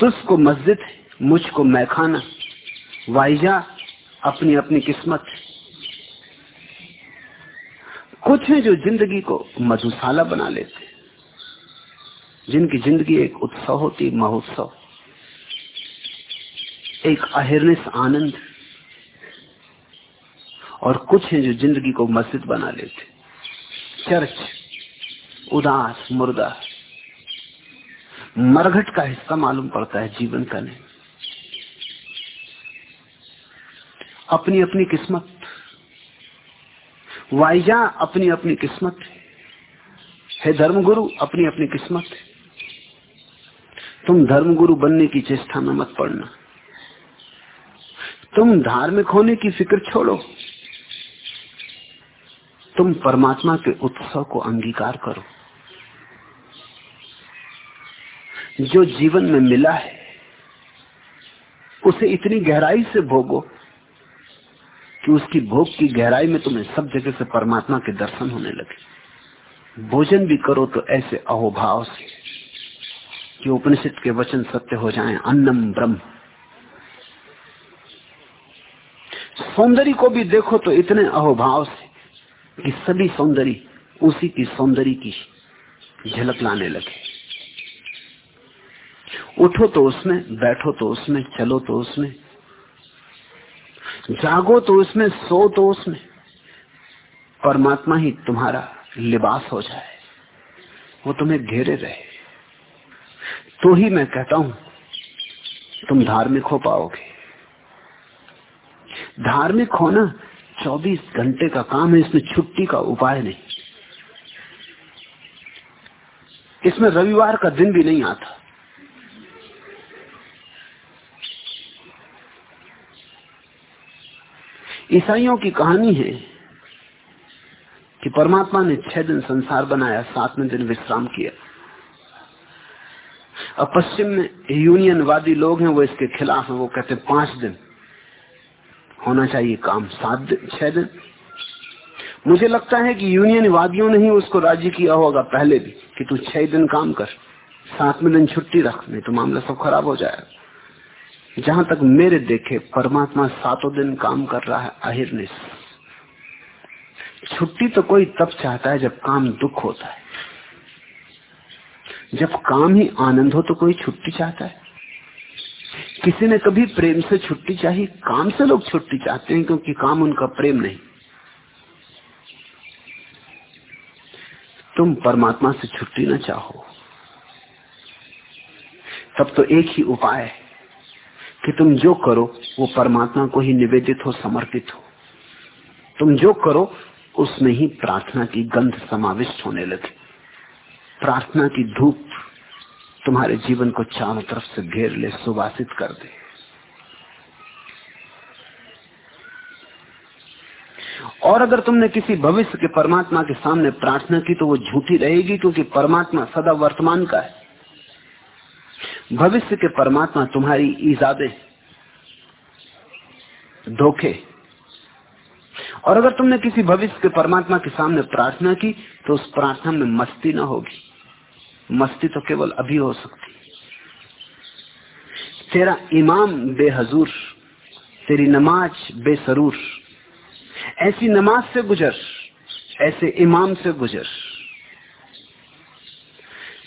तुझको मस्जिद मुझको मैखाना, वाइजा अपनी अपनी किस्मत कुछ है जो ज़िंदगी को मधुशाला बना लेते जिनकी ज़िंदगी एक उत्सव होती महोत्सव। एक अहिर्निश आनंद। और कुछ है जो ज़िंदगी को मस्जिद बना लेते। चर्च, उदास, मुर्दा। मरघट का हिस्सा मालूम पड़ता है जीवन का नहीं। अपनी अपनी किस्मत। वाइजा अपनी अपनी किस्मत। है धर्मगुरु अपनी अपनी किस्मत। है तुम धर्मगुरु बनने की चेष्टा में मत पड़ना। तुम धार्मिक होने की फ़िक्र छोड़ो। तुम परमात्मा के उत्सव को अंगीकार करो। जो जीवन में मिला है, उसे इतनी गहराई से भोगो कि उसकी भोग की गहराई में तुम्हें सब जगह से परमात्मा के दर्शन होने लगे। भोजन भी करो तो ऐसे अहोभाव से। कि उपनिषद के वचन सत्य हो जाएँ, अन्नम ब्रह्म। सौंदर्य को भी देखो तो इतने अहोभाव से कि सभी सौंदर्य उसी की सौंदर्य की झलक लाने लगे। उठो तो उसमें, बैठो तो उसमें, चलो तो उसमें, जागो तो उसमें, सो तो उसमें, परमात्मा ही तुम्हारा लिबास हो जाए। वो तुम्हें घेरे रहे। तो ही मैं कहता हूँ, तुम धार्मिक हो पाओगे। धार्मिक होना 24 घंटे का काम है, इसमें छुट्टी का उपाय नहीं। इसमें रविवार का दिन भी नहीं आता। ईसाइयों की कहानी है कि परमात्मा ने छह दिन संसार बनाया, सातवें दिन विश्राम किया। अब पश्चिम में यूनियनवादी लोग हैं, वो इसके खिलाफ हैं। वो कहते हैं, पाँच दिन होना चाहिए काम, सात दिन, छह दिन। मुझे लगता है कि यूनियनवादियों ने ही उसको राज़ी किया होगा पहले भी, कि तू छह दिन काम कर सातवें दिन छुट्टी रख, नहीं तो मामला सब खराब हो जाएगा। जहाँ तक मेरे देखे, परमात्मा सातों दिन काम कर रहा है अहिर्निश छुट्टी तो कोई तब चाहता है जब काम दुख होता है। जब काम ही आनंद हो तो कोई छुट्टी चाहता है। किसी ने कभी प्रेम से छुट्टी चाहिए काम से लोग छुट्टी चाहते हैं क्योंकि काम उनका प्रेम नहीं। तुम परमात्मा से छुट्टी ना चाहो। तब तो एक ही उपाय है कि तुम जो करो, वो परमात्मा को ही निवेदित हो, समर्पित हो। तुम जो करो, उसमें ही प्रार्थना की गंध समाविष्ट होने लगे। प्रार्थना की धूप तुम्हारे जीवन को चारों तरफ़ से घेर ले, सुवासित कर दे। और अगर तुमने किसी भविष्य के परमात्मा के सामने प्रार्थना की तो वो झूठी रहेगी, क्योंकि परमात्मा सदा वर्तमान का है। भविष्य के परमात्मा तुम्हारी ईजादे, धोखे। और अगर तुमने किसी भविष्य के परमात्मा के सामने प्रार्थना की तो उस प्रार्थना में मस्ती ना होगी। मस्ती तो केवल अभी हो सकती तेरा इमाम बेहजूर, तेरी नमाज़ बेसरूर, ऐसी नमाज़ से गुजर, ऐसे इमाम से गुजर।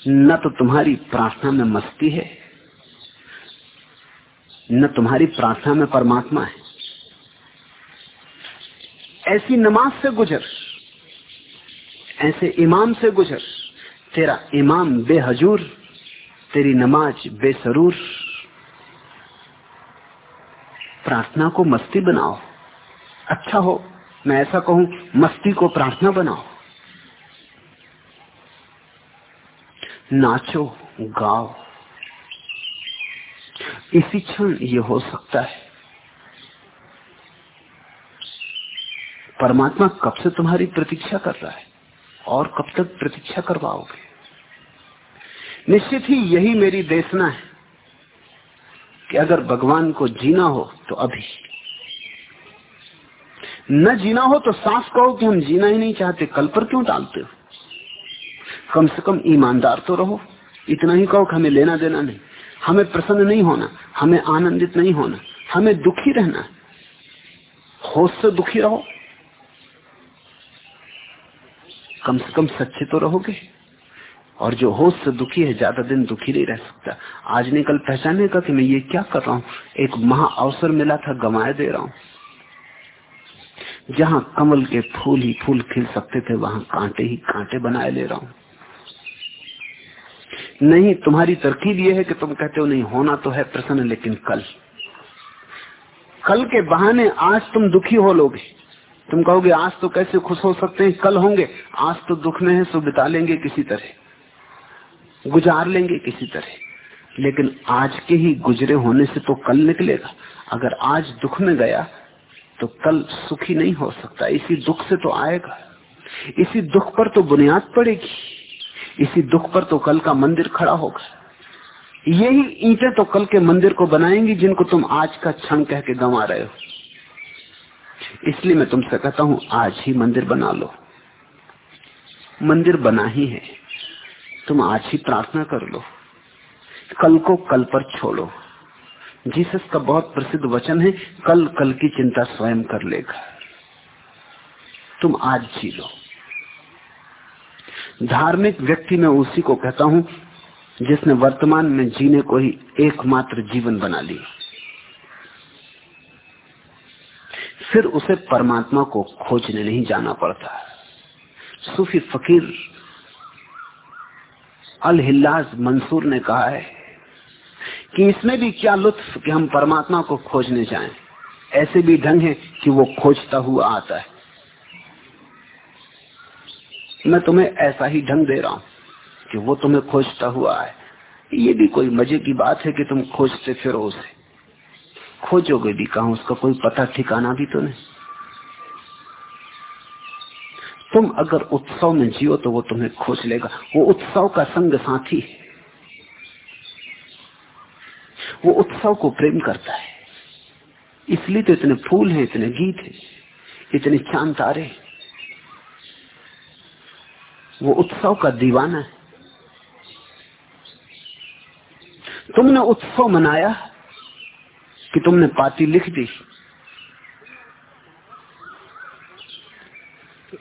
न तो तुम्हारी प्रार्थना में मस्ती है, न तुम्हारी प्रार्थना में परमात्मा है। ऐसी नमाज़ से गुजर, ऐसे इमाम से गुजर तेरा इमाम बेहजूर, तेरी नमाज़ बेसरूर। प्रार्थना को मस्ती बनाओ। अच्छा हो, मैं ऐसा कहूँ, मस्ती को प्रार्थना बनाओ। नाचो, गाओ। इसी क्षण ये हो सकता है। परमात्मा कब से तुम्हारी प्रतीक्षा कर रहा है? और कब तक प्रतीक्षा करवाओगे? निश्चित ही यही मेरी देशना है कि अगर भगवान को जीना हो तो अभी। न जीना हो तो साफ़ कहो कि हम जीना ही नहीं चाहते, कल पर क्यों डालते हो? कम से कम ईमानदार तो रहो, इतना ही कहो कि हमें लेना देना नहीं। हमें प्रसन्न नहीं होना, हमें आनंदित नहीं होना, हमें दुखी रहना। होश से दुखी रहो कम से कम सच्चे तो रहोगे। और जो होश से दुखी है, ज़्यादा दिन दुखी नहीं रह सकता। आज नहीं कल पहचाने का कि मैं ये क्या कर रहा हूँ? एक महा अवसर मिला था गमाए दे रहा हूँ। जहाँ कमल के फूल ही फूल खिल सकते थे, वहाँ कांटे ही कांटे बनाए ले रहा हूँ। नहीं, तुम्हारी तरकीब यह है कि तुम कहते हो, नहीं, होना तो है प्रसन्न, लेकिन कल। कल के बहाने आज तुम दुखी हो लोगे। तुम कहोगे, आज तो कैसे खुश हो सकते हैं? कल होंगे। आज तो दुख में है, सो बिता लेंगे किसी तरह। गुजार लेंगे किसी तरह। लेकिन आज के ही गुजरे होने से तो कल निकलेगा। अगर आज दुख में गया तो कल सुखी नहीं हो सकता। इसी दुख से तो आएगा। इसी दुख पर तो बुनियाद पड़ेगी। इसी दुख पर तो कल का मंदिर खड़ा होगा। यही ईंटें तो कल के मंदिर को बनाएँगी जिनको तुम आज का क्षण कह के गंवा रहे हो। इसलिए मैं तुमसे कहता हूँ, आज ही मंदिर बना लो। मंदिर बना ही है। तुम आज ही प्रार्थना कर लो। कल को कल पर छोड़ो। जीसस का बहुत प्रसिद्ध वचन है, कल कल की चिंता स्वयं कर लेगा। तुम आज जी लो। धार्मिक व्यक्ति में उसी को कहता हूँ, जिसने वर्तमान में जीने को ही एकमात्र जीवन बना ली। फिर उसे परमात्मा को खोजने नहीं जाना पड़ता। सूफी फकीर अल हिल्लाज मंसूर ने कहा है कि इसमें भी क्या लुत्फ कि हम परमात्मा को खोजने जाएँ। ऐसे भी ढंग है कि वो खोजता हुआ आता है। मैं तुम्हें ऐसा ही ढंग दे रहा हूँ कि वो तुम्हें खोजता हुआ है ये भी कोई मज़े की बात है कि तुम खोजते फिरो उसे। खोजोगे भी, कहा उसका कोई पता, ठिकाना भी तो नहीं। तुम अगर उत्सव में जियो तो वो तुम्हें खोज लेगा। वो उत्सव का संग साथी है। वो उत्सव को प्रेम करता है। इसलिए तो इतने फूल हैं, इतने गीत हैं, इतने चाँद तारे वो उत्सव का दीवाना है। तुमने उत्सव मनाया? कि तुमने पाती लिख दी।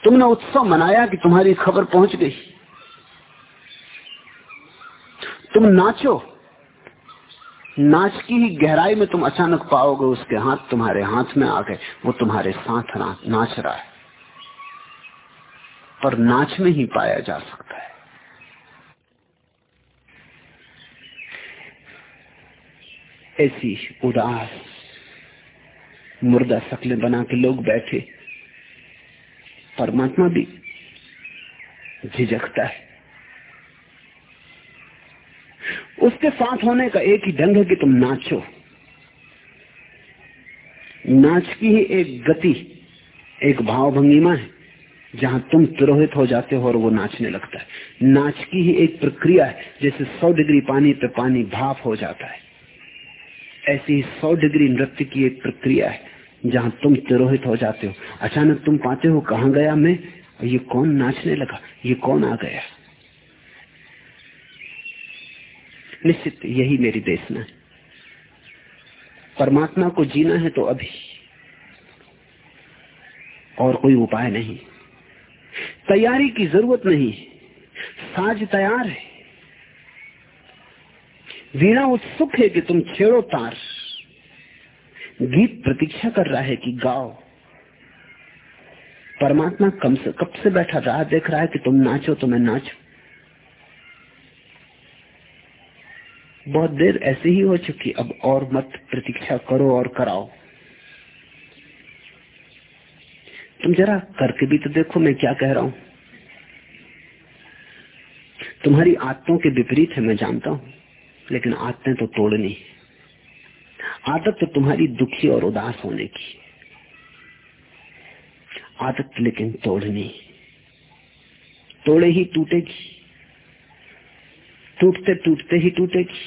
तुमने उत्सव मनाया कि तुम्हारी खबर पहुँच गई। तुम नाचो। नाच की ही गहराई में तुम अचानक पाओगे, उसके हाथ तुम्हारे हाथ में आ गए, वो तुम्हारे साथ नाच रहा है। पर नाच में ही पाया जा सकता है ऐसी उदास, मुर्दा शक्लें बना के लोग बैठे। परमात्मा भी झिझकता है। उसके साथ होने का एक ही ढंग है कि तुम नाचो। नाच की ही एक गति, एक भाव भंगिमा है, जहाँ तुम तिरोहित हो जाते हो और वो नाचने लगता है। नाच की ही एक प्रक्रिया है, जैसे सौ डिग्री पानी पे पानी भाप हो जाता है। ऐसी सौ डिग्री नृत्य की एक प्रक्रिया है, जहाँ तुम तिरोहित हो जाते हो। अचानक तुम पाते हो, कहा गया मैं? ये कौन नाचने लगा? ये कौन आ गया? निश्चित यही मेरी देशना है। परमात्मा को जीना है तो अभी और कोई उपाय नहीं। तैयारी की ज़रूरत नहीं। साज तैयार है। वीणा उत्सुक है कि तुम छेड़ो तार। गीत प्रतीक्षा कर रहा है कि गाओ। परमात्मा कम से, कब से बैठा रहा देख रहा है कि तुम नाचो तो मैं नाचू। बहुत देर ऐसे ही हो चुकी, अब और मत प्रतीक्षा करो और कराओ। तुम जरा करके भी तो देखो मैं क्या कह रहा हूँ। तुम्हारी आदतों के विपरीत है, मैं जानता हूँ। लेकिन आदतें तो तोड़नी। आदत तो तुम्हारी दुखी और उदास होने की। आदत लेकिन तोड़नी। तोड़े ही टूटेगी। टूटते टूटते ही टूटेगी।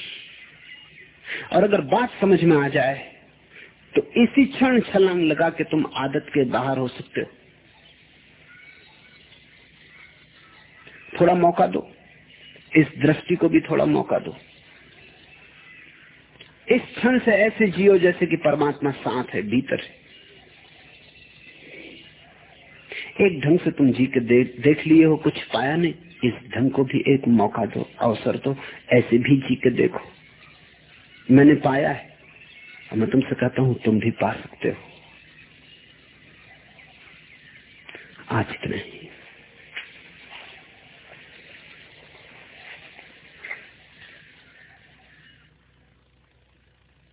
और अगर बात समझ में आ जाए तो इसी क्षण छलांग लगा के तुम आदत के बाहर हो सकते हो। थोड़ा मौका दो। इस दृष्टि को भी थोड़ा मौका दो। इस क्षण से ऐसे जियो जैसे कि परमात्मा साथ है भीतर है। एक ढंग से तुम जी के दे, देख लिए हो कुछ पाया नहीं। इस ढंग को भी एक मौका दो अवसर दो ऐसे भी जी के देखो। मैंने पाया है। और मैं तुमसे कहता हूँ तुम भी पा सकते हो। आज इतना ही।